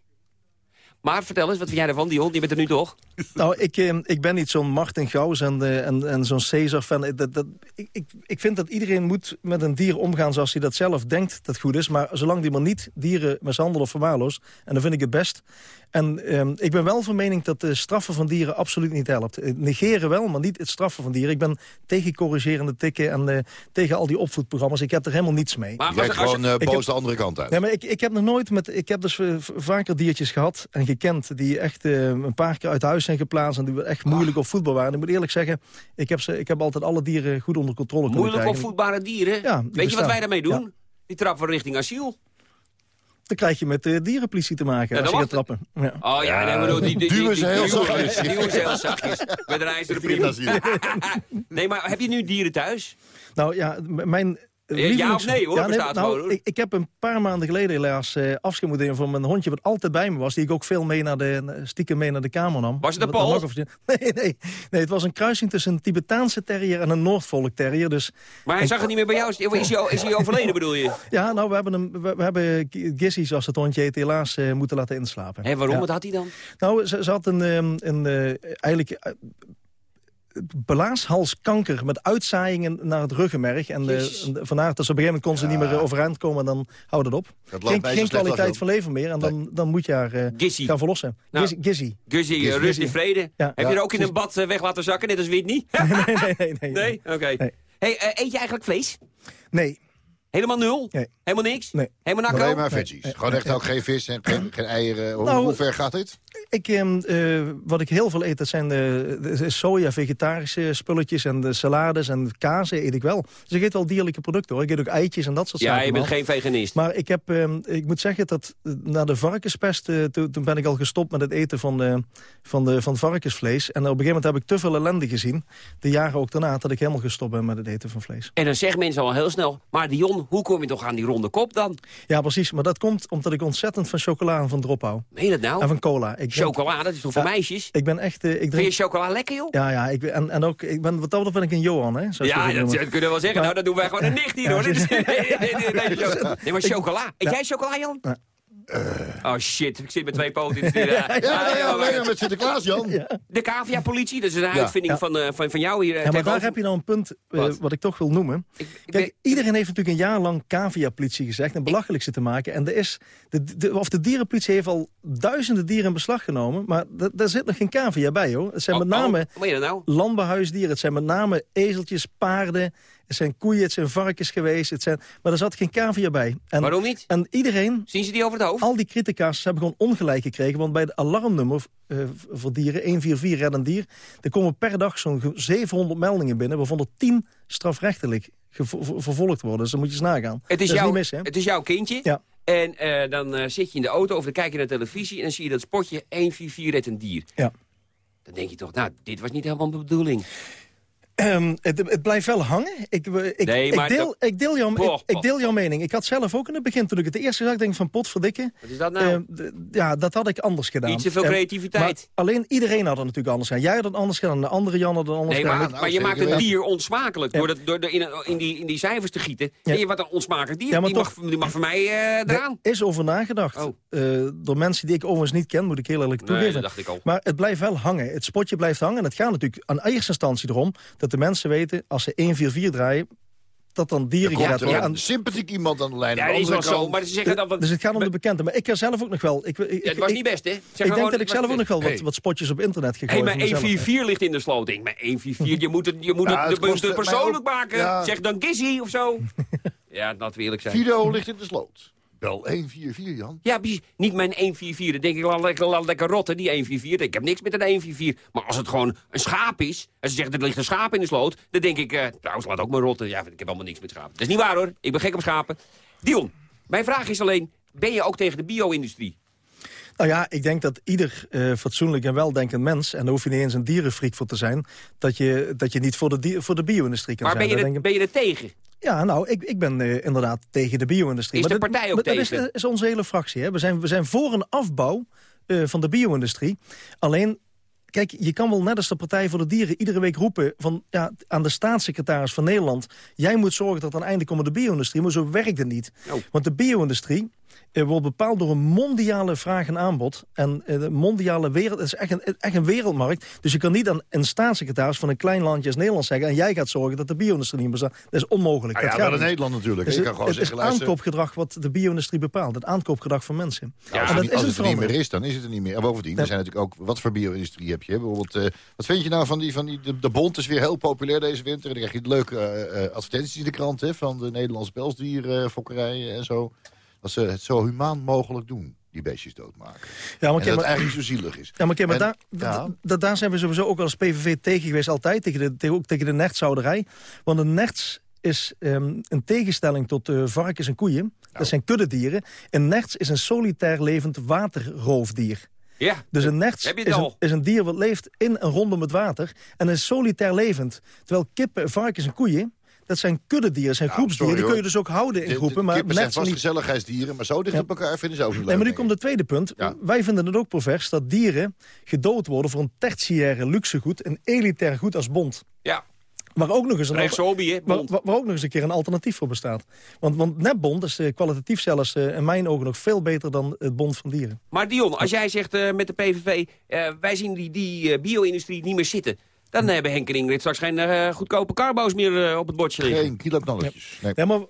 Maar vertel eens, wat vind jij ervan, die hond? Je bent er nu toch? Nou, ik, eh, ik ben niet zo'n Martin Gauws en, eh, en, en zo'n Caesar-fan. Eh, Dat, dat, ik, ik, ik vind dat iedereen moet met een dier omgaan zoals hij dat zelf denkt dat goed is. Maar zolang die maar niet dieren mishandelt of verwaarloost. En dan vind ik het best. En eh, ik ben wel van mening dat de straffen van dieren absoluut niet helpt. Negeren wel, maar niet het straffen van dieren. Ik ben tegen corrigerende tikken en eh, tegen al die opvoedprogramma's. Ik heb er helemaal niets mee. Maar als- als- gewoon ik boos heb- de andere kant uit. Nee, maar ik, ik heb nog nooit met. Ik heb dus vaker diertjes gehad en en gekend die echt eh, een paar keer uit huis zijn geplaatst... en die echt moeilijk op voetbal waren. Ik moet eerlijk zeggen, ik heb, ze, ik heb altijd alle dieren goed onder controle kunnen Moeilijk krijgen. opvoedbare dieren? Ja, die Weet je wat wij daarmee doen? Ja. Die trappen we richting asiel. Dan krijg je met de dierenpolitie te maken Ja, als je gaat trappen. Ja. Oh ja, nee, maar die, die, die, ze heel zachtjes. die duwen ze heel zachtjes. Met een ijzeren priem. Nee, maar heb je nu dieren thuis? Nou ja, mijn... Ja, ja of nee, hoor, bestaat nou, gewoon, hoor. Ik, ik heb een paar maanden geleden helaas eh afscheid moeten nemen van mijn hondje... wat altijd bij me was, die ik ook veel mee naar de, stiekem mee naar de kamer nam. Was het een officieel- Nee, nee, nee, het was een kruising tussen een Tibetaanse terrier en een Noordvolk terrier. Dus, Maar hij zag het niet meer bij jou. Is hij, is hij overleden, bedoel je? ja, nou, we hebben, hem, we, we hebben Gizzy, zoals het hondje heet, helaas eh, moeten laten inslapen. Hé, waarom? Ja. Wat had hij dan? Nou, ze, ze had een, ehm, een eh, eigenlijk blaashalskanker met uitzaaiingen naar het ruggenmerg. En, en vandaar dat ze op een gegeven moment kon ze niet meer overeind komen. En dan houdt het op. loopt Geen, geen kwaliteit van leven meer. En dan, dan moet je haar eh, gaan verlossen. Nou, Gizzy. Gizzy. Eh, Gizzy. rust in vrede. Ja. Heb je er ook in een bad eh, weg laten zakken, net als Whitney? nee, nee, nee. Nee? Nee? Oké. Nee. Hey, eet je eigenlijk vlees? Nee. Helemaal nul? Nee. Helemaal niks? Nee. Helemaal nakko? Alleen maar veggies. Gewoon echt ook geen vis en geen, geen eieren. Hoe, Nou, hoe ver gaat dit? Ik, ehm, eh, wat ik heel veel eet, dat zijn eh, de soja, vegetarische spulletjes en de salades en kaas eet ik wel. Dus ik eet wel dierlijke producten hoor. Ik eet ook eitjes en dat soort Ja, zaken. je bent wel. geen veganist. Maar ik, heb, ehm, ik moet zeggen dat eh, na de varkenspest... eh, toen, toen ben ik al gestopt met het eten van, de, van, de, van varkensvlees. En op een gegeven moment heb ik te veel ellende gezien. De jaren ook daarna dat ik helemaal gestopt ben met het eten van vlees. En dan zeggen mensen al heel snel... Maar Dion, hoe kom je toch aan die ronde kop dan? Ja, precies. Maar dat komt omdat ik ontzettend van chocola en van drop hou. Meen je dat nou? En van cola. Ik Chocola, dat is toch voor Ja, meisjes? Ik ben echt... eh, ik Vind drink... je chocola lekker, joh? Ja, ja. Ik ben, en, en ook, ik ben, wat dat betreft ben ik een Johan, hè? zoals Ja, dat, dat kunnen we wel zeggen. Maar- nou, dat doen wij gewoon een nicht hier, hoor. Nee, nee, nee, nee, maar chocola. Eet jij chocola, Jan? Ja. Oh shit, ik zit met twee poten in de studio. Ja, ja, ja, alleen maar met Sinterklaas, Jan. De cavia-politie, dat is een Ja. uitvinding Ja. Van, eh, van, van jou hier. eh, Ja, maar daar heb je nou een punt eh, Wat? wat? ik toch wil noemen. Ik Kijk, iedereen heeft natuurlijk een jaar lang cavia-politie gezegd... en belachelijk zitten maken. En er is, de, de, of de dierenpolitie heeft al duizenden dieren in beslag genomen... maar da- daar zit nog geen cavia bij, hoor. Het zijn Oh, met name oh, nou? landbouwhuisdieren. Het zijn met name ezeltjes, paarden... Het zijn koeien, het zijn varkens geweest. Het zijn, maar er zat geen cavia bij. En, Waarom niet? En iedereen, Zien ze die over het hoofd? al die critica's hebben gewoon ongelijk gekregen. Want bij de alarmnummer eh, voor dieren, 144 Red een Dier... er komen per dag zo'n ge- 700 meldingen binnen... waarvan er 10 strafrechtelijk vervolgd worden. Dus dan moet je eens nagaan. Het is, jouw, mis, hè? het is jouw kindje. Ja. En eh, dan eh, zit je in de auto of dan kijk je naar televisie... en dan zie je dat spotje 144 redt een dier. Ja. Dan denk je toch, nou, dit was niet helemaal de bedoeling. Ehm, het, het blijft wel hangen. Ik, ik, Nee, maar ik, deel, dat- ik, deel jouw, ik, deel jouw mening. Ik had zelf ook in het begin, toen ik het de eerste zag, denk ik van potverdikke. Wat is dat nou? Ehm, ja, dat had ik anders gedaan. Niet zoveel Ehm, creativiteit. maar alleen iedereen had het natuurlijk anders gedaan. Jij had het anders gedaan, de andere Jan had het anders Nee, gedaan. maar, maar je maakt weten. dier onsmakelijk door, dat, door de, in, in, die, in die cijfers te gieten. Ja. En je wat een onsmakelijk dier. Ja, maar die, toch- mag, die mag voor mij eh eraan. Er is over nagedacht. Oh. Eh, door mensen die ik overigens niet ken, moet ik heel eerlijk Nee, toegeven. dat dacht ik al. Maar het blijft wel hangen. Het spotje blijft hangen. En het gaat natuurlijk aan eerste instantie erom... dat de mensen weten, als ze 144 draaien... dat dan dieren er worden. een En- sympathiek iemand aan de lijn. Ja, dat is wel zo. Maar ze zeggen dat... Dus het gaat om de bekende. Maar ik er zelf ook nog wel. Ik, ik, Ja, het was ik- niet best, hè? Zeg ik denk gewoon, dat ik zelf ook nog wel wat, Hey. wat spotjes op internet Hé, gegooid maar voor mezelf. 144 ligt in de sloot. Ik denk, maar 144, je moet het, je moet Ja, het, het de- kost de mij persoonlijk ook- maken. ja. Zeg dan Gizzy of zo. ja, we eerlijk zijn. Fido ligt in de sloot. Bel 144, Jan. Ja, precies. niet mijn 144. Dan denk ik, laat lekker, laat lekker rotten, die 144. Ik heb niks met een 144. Maar als het gewoon een schaap is... en ze zeggen, er ligt een schaap in de sloot... dan denk ik, eh, trouwens, laat ook maar rotten. Ja, ik heb allemaal niks met schapen. Dat is niet waar, hoor. Ik ben gek op schapen. Dion, mijn vraag is alleen... ben je ook tegen de bio-industrie? Nou ja, ik denk dat ieder eh, fatsoenlijk en weldenkend mens... en daar hoef je niet eens een dierenfreak voor te zijn... dat je, dat je niet voor de, voor de bio-industrie kan Maar ben zijn. ik- ben je er tegen? Ja, nou, ik, ik ben eh, inderdaad tegen de bio-industrie. Is Maar de dat- partij ook maar dat is- tegen? Dat is, onze hele fractie. Hè. We, zijn, we zijn voor een afbouw eh, van de bio-industrie. Alleen, kijk, je kan wel net als de Partij voor de Dieren... iedere week roepen van, ja, aan de staatssecretaris van Nederland... jij moet zorgen dat er een einde komt de bio-industrie. Maar zo werkt het niet. Oh. Want de bio-industrie eh, wordt bepaald door een mondiale vraag en aanbod. En eh, de mondiale wereld is echt een, echt een wereldmarkt. Dus je kan niet aan een staatssecretaris van een klein landje als Nederland zeggen... en jij gaat zorgen dat de bio-industrie niet bestaat. Dat is onmogelijk. Ah dat ja, gaat wel in. Nederland natuurlijk. Dus ik kan gewoon het is aankoopgedrag wat de bio-industrie bepaalt. Het aankoopgedrag van mensen. Ja, als, en het, dat als het er niet meer is, dan is het er niet meer. En bovendien, Ja. er zijn natuurlijk ook... Wat voor bio-industrie heb je? Bijvoorbeeld, eh, wat vind je nou van die... Van die de, de Bond is weer heel populair deze winter. En dan krijg je leuke eh, advertenties in de krant... Hè, van de Nederlandse pelsdierfokkerijen en zo. Dat ze het zo humaan mogelijk doen. die beestjes doodmaken. Ja, maar en dat het eigenlijk niet zo zielig is. Ja, maar, kijk, maar En- daar, ja. daar zijn we sowieso ook als PVV tegen geweest altijd. Tegen de, tegen, ook tegen de nertshouderij. Want een nerts is ehm, een tegenstelling tot eh, varkens en koeien. Nou. Dat zijn kuddedieren. Een nerts is een solitair levend waterroofdier. Ja, Dus een nerts heb je het is een, is een dier wat leeft in en rondom het water. En is solitair levend. Terwijl kippen, varkens en koeien... Dat zijn kuddedieren, dat zijn groepsdieren. sorry, Die kun je dus ook houden in De- groepen. de Maar kippen zijn vast niet. gezelligheidsdieren, maar zo dicht Ja. op elkaar vinden ze ook niet leuk. Nee, maar nu komt het tweede punt. Wij vinden het ook pervers dat dieren gedood worden voor een tertiaire luxegoed, een elitair goed als bond. Ja. Waar ook nog eens een, hobby, hè, waar, ook nog eens een keer een alternatief voor bestaat. Want, want netbond is eh, kwalitatief zelfs eh, in mijn ogen nog veel beter dan het bond van dieren. Maar Dion, als jij zegt eh, met de PVV... eh, wij zien die, die bio-industrie niet meer zitten... dan hebben Henk en Ingrid straks geen eh, goedkope carbo's meer eh, op het bordje liggen. Geen kiloknalletjes. Nee. Ja, maar,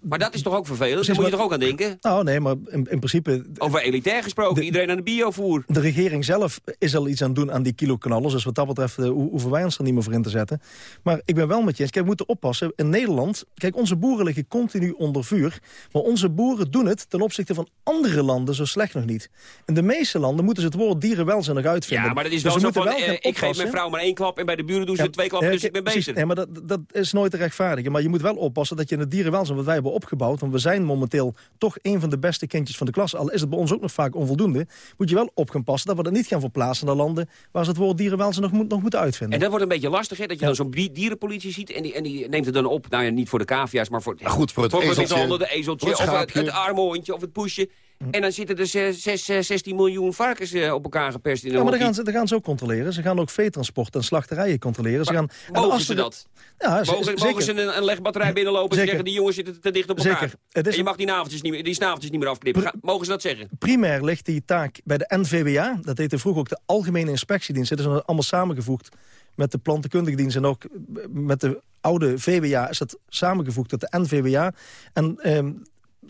Maar dat is toch ook vervelend? Daar moet je toch ook aan denken? nou nee, maar in, in principe... Over elitair gesproken, iedereen aan de biovoer. De regering zelf is al iets aan het doen aan die kiloknallers. Dus wat dat betreft eh, ho- hoeven wij ons er niet meer voor in te zetten. Maar ik ben wel met je eens. Kijk, we moeten oppassen. In Nederland, kijk, onze boeren liggen continu onder vuur. Maar onze boeren doen het ten opzichte van andere landen zo slecht nog niet. In de meeste landen moeten ze het woord dierenwelzijn nog uitvinden. Ja, maar dat is Dus wel we zo van... wel eh, ik geef mijn vrouw maar één klap... en bij de buren doen ze Ja, twee klappen, ja, dus ik ben precies. beter. Nee, maar dat, dat is nooit te rechtvaardigen. Maar je moet wel oppassen dat je in het dierenwelzijn wat wij hebben opgebouwd... want we zijn momenteel toch een van de beste kindjes van de klas... al is het bij ons ook nog vaak onvoldoende... moet je wel op gaan passen dat we dat niet gaan verplaatsen naar landen... waar ze het woord dierenwelzijn nog, moet, nog moeten uitvinden. En dat wordt een beetje lastig, hè? Dat je dan zo'n die- dierenpolitie ziet en die, en die neemt het dan op. Nou ja, niet voor de cavia's, maar voor, goed, voor het voor ezeltje, mishandelde ezeltje, voor het of het, het arme hondje, of het poesje. En dan zitten er zes- zes- eh, 16 miljoen varkens eh, op elkaar geperst in Ja, maar dan gaan, ze, dan gaan ze ook controleren. Ze gaan ook veetransport en slachterijen controleren. Ze gaan, en Mogen als ze dat? Ja, Mogen, zeker. mogen ze een, een legbatterij binnenlopen en Zeker. zeggen... die jongens zitten te dicht op elkaar. Zeker. Het is en je mag die, naveltjes niet meer, die snaveltjes niet meer afknippen. Ga- mogen ze dat zeggen? Primair ligt die taak bij de NVWA. Dat heette vroeger ook de Algemene Inspectiedienst. Dat is allemaal samengevoegd met de plantenkundige dienst... en ook met de oude VWA is dat samengevoegd tot de NVWA. En ehm,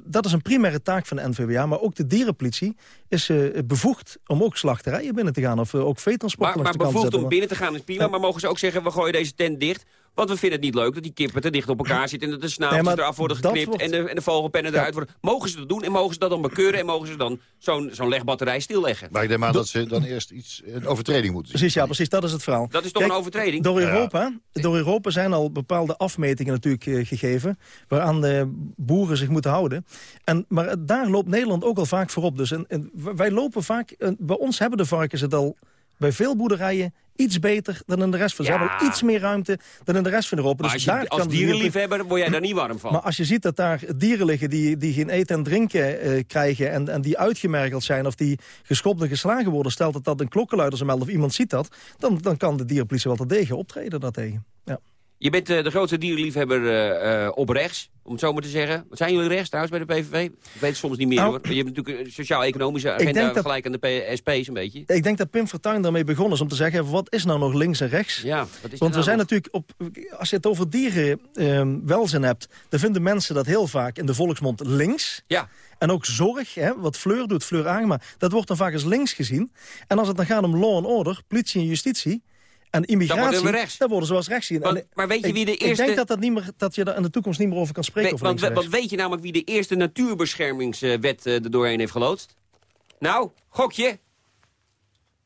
dat is een primaire taak van de NVWA. Maar ook de dierenpolitie is eh, bevoegd om ook slachterijen binnen te gaan... of eh, ook veetransport Maar, maar te bevoegd zetten. om binnen te gaan is prima. Maar mogen ze ook zeggen, we gooien deze tent dicht... Want we vinden het niet leuk dat die kippen te dicht op elkaar zitten... en dat de snaveltjes Nee, eraf worden geknipt wordt- en, de, en de vogelpennen Ja. eruit worden. Mogen ze dat doen en mogen ze dat dan bekeuren... en mogen ze dan zo'n zo'n legbatterij stilleggen? Maar ik denk maar dat ze dan eerst iets, een overtreding moeten zien. Precies, ja, precies, dat is het verhaal. Dat is toch Kijk, een overtreding? Door Ja. Europa, door Europa zijn al bepaalde afmetingen natuurlijk eh, gegeven... waaraan de boeren zich moeten houden. En, maar daar loopt Nederland ook al vaak voorop. Dus en, en wij lopen vaak... eh, bij ons hebben de varkens het al bij veel boerderijen iets beter dan in de rest van. Ze Ja. hebben al iets meer ruimte dan in de rest van Europa. Maar Dus als, je, daar als kan dierenliefhebber word jij daar niet warm van. maar als je ziet dat daar dieren liggen die, die geen eten en drinken eh, krijgen... En, en die uitgemergeld zijn of die geschopt en geslagen worden... stelt dat dat een klokkenluider zou melden of iemand ziet dat... dan, dan kan de dierenpolitie wel terdege optreden daartegen. Ja. Je bent eh, de grootste dierenliefhebber eh, eh, op rechts, om het zo maar te zeggen. Wat zijn jullie rechts trouwens bij de PVV? Ik weet het soms niet meer Nou, hoor. Je hebt natuurlijk een sociaal-economische agenda dat- gelijk aan de SP's een beetje. Ik denk dat Pim Fortuyn daarmee begonnen is om te zeggen... wat is nou nog links en rechts? Ja, wat is Want we nou zijn nog? natuurlijk op... Als je het over dierenwelzijn hebt... dan vinden mensen dat heel vaak in de volksmond links. Ja. En ook zorg, hè, wat Fleur doet, Fleur Agema... dat wordt dan vaak als links gezien. En als het dan gaat om law and order, politie en justitie... en immigratie, worden we rechts. dan worden ze als rechts gezien. Want- En maar weet je ik- wie de Ik eerste- denk dat, dat, niet meer, dat je daar in de toekomst niet meer over kan spreken. We- over want, want rechts. weet je namelijk wie de eerste natuurbeschermingswet eh, er doorheen heeft geloodst? Nou, gokje.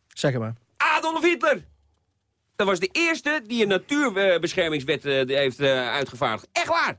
Zeg maar. Adolf Hitler! Dat was de eerste die een natuurbeschermingswet eh, heeft eh, uitgevaardigd. Echt waar!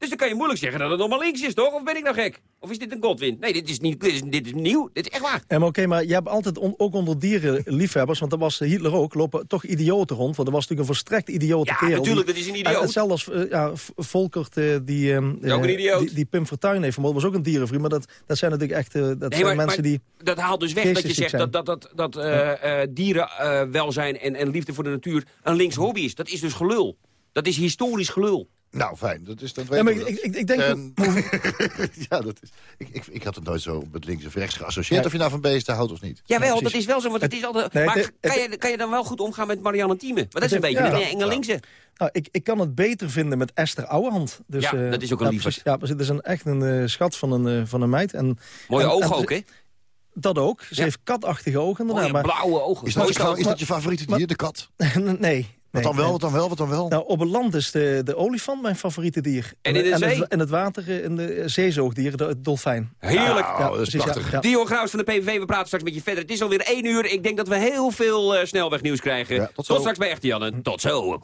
Dus dan kan je moeilijk zeggen dat het nog maar links is, toch? Of ben ik nou gek? Of is dit een Godwin? Nee, dit is, niet, dit is, dit is nieuw. Dit is echt waar. Ja, maar oké, maar je hebt altijd on- ook onder dierenliefhebbers, want dat was Hitler ook, lopen toch idioten rond. Want dat was natuurlijk een volstrekt idiote Ja, kerel. natuurlijk, die- dat is een idioot. En hetzelfde als eh, ja, Volkert, eh, die, ehm, eh, die, die Pim Fortuyn heeft vermoord, was ook een dierenvriend. Maar dat, dat zijn natuurlijk echt eh, dat Nee, zijn maar, mensen maar die... dat haalt dus weg dat je zegt dat, zijn. dat, dat, dat eh, eh, dierenwelzijn en, en liefde voor de natuur een links hobby is. Dat is dus gelul. Dat is historisch gelul. Nou, fijn. Dat is, dat Ja, weten maar ik, dat. ik, ik denk... En- ja, dat is, ik, ik, ik had het nooit zo met links of rechts geassocieerd. Ja. Of je nou van beesten houdt of niet. Jawel, precies. dat is wel zo, want het is altijd... Nee, maar het- het- kan, je, kan je dan wel goed omgaan met Marianne Thieme? Want dat is Het- een beetje ja. een enge linkse. Nou, ik, ik kan het beter vinden met Esther Ouwehand. Dus, Ja, eh, dat is ook een ja, precies. Ja, precies. het is een, echt een eh, schat van een, eh, van een meid. En, Mooie en- ogen en- ook, hè? Dat ook. Ze Ja. heeft katachtige ogen. inderdaad, Mooie maar, blauwe ogen. Is dat, je, is dat je favoriete dier, de kat? nee, Wat dan wel, wat dan wel, wat dan wel? Nou, op het land is de, de olifant mijn favoriete dier. En in de zee? Het, en het water, eh, in de eh, zeezoogdier, de, het dolfijn. Heerlijk. Ja, ja, ja. Dion Graus van de PVV, we praten straks met je verder. Het is alweer één uur. Ik denk dat we heel veel eh, snelwegnieuws krijgen. Ja, tot zo. tot straks bij Echte Janne. Tot zo.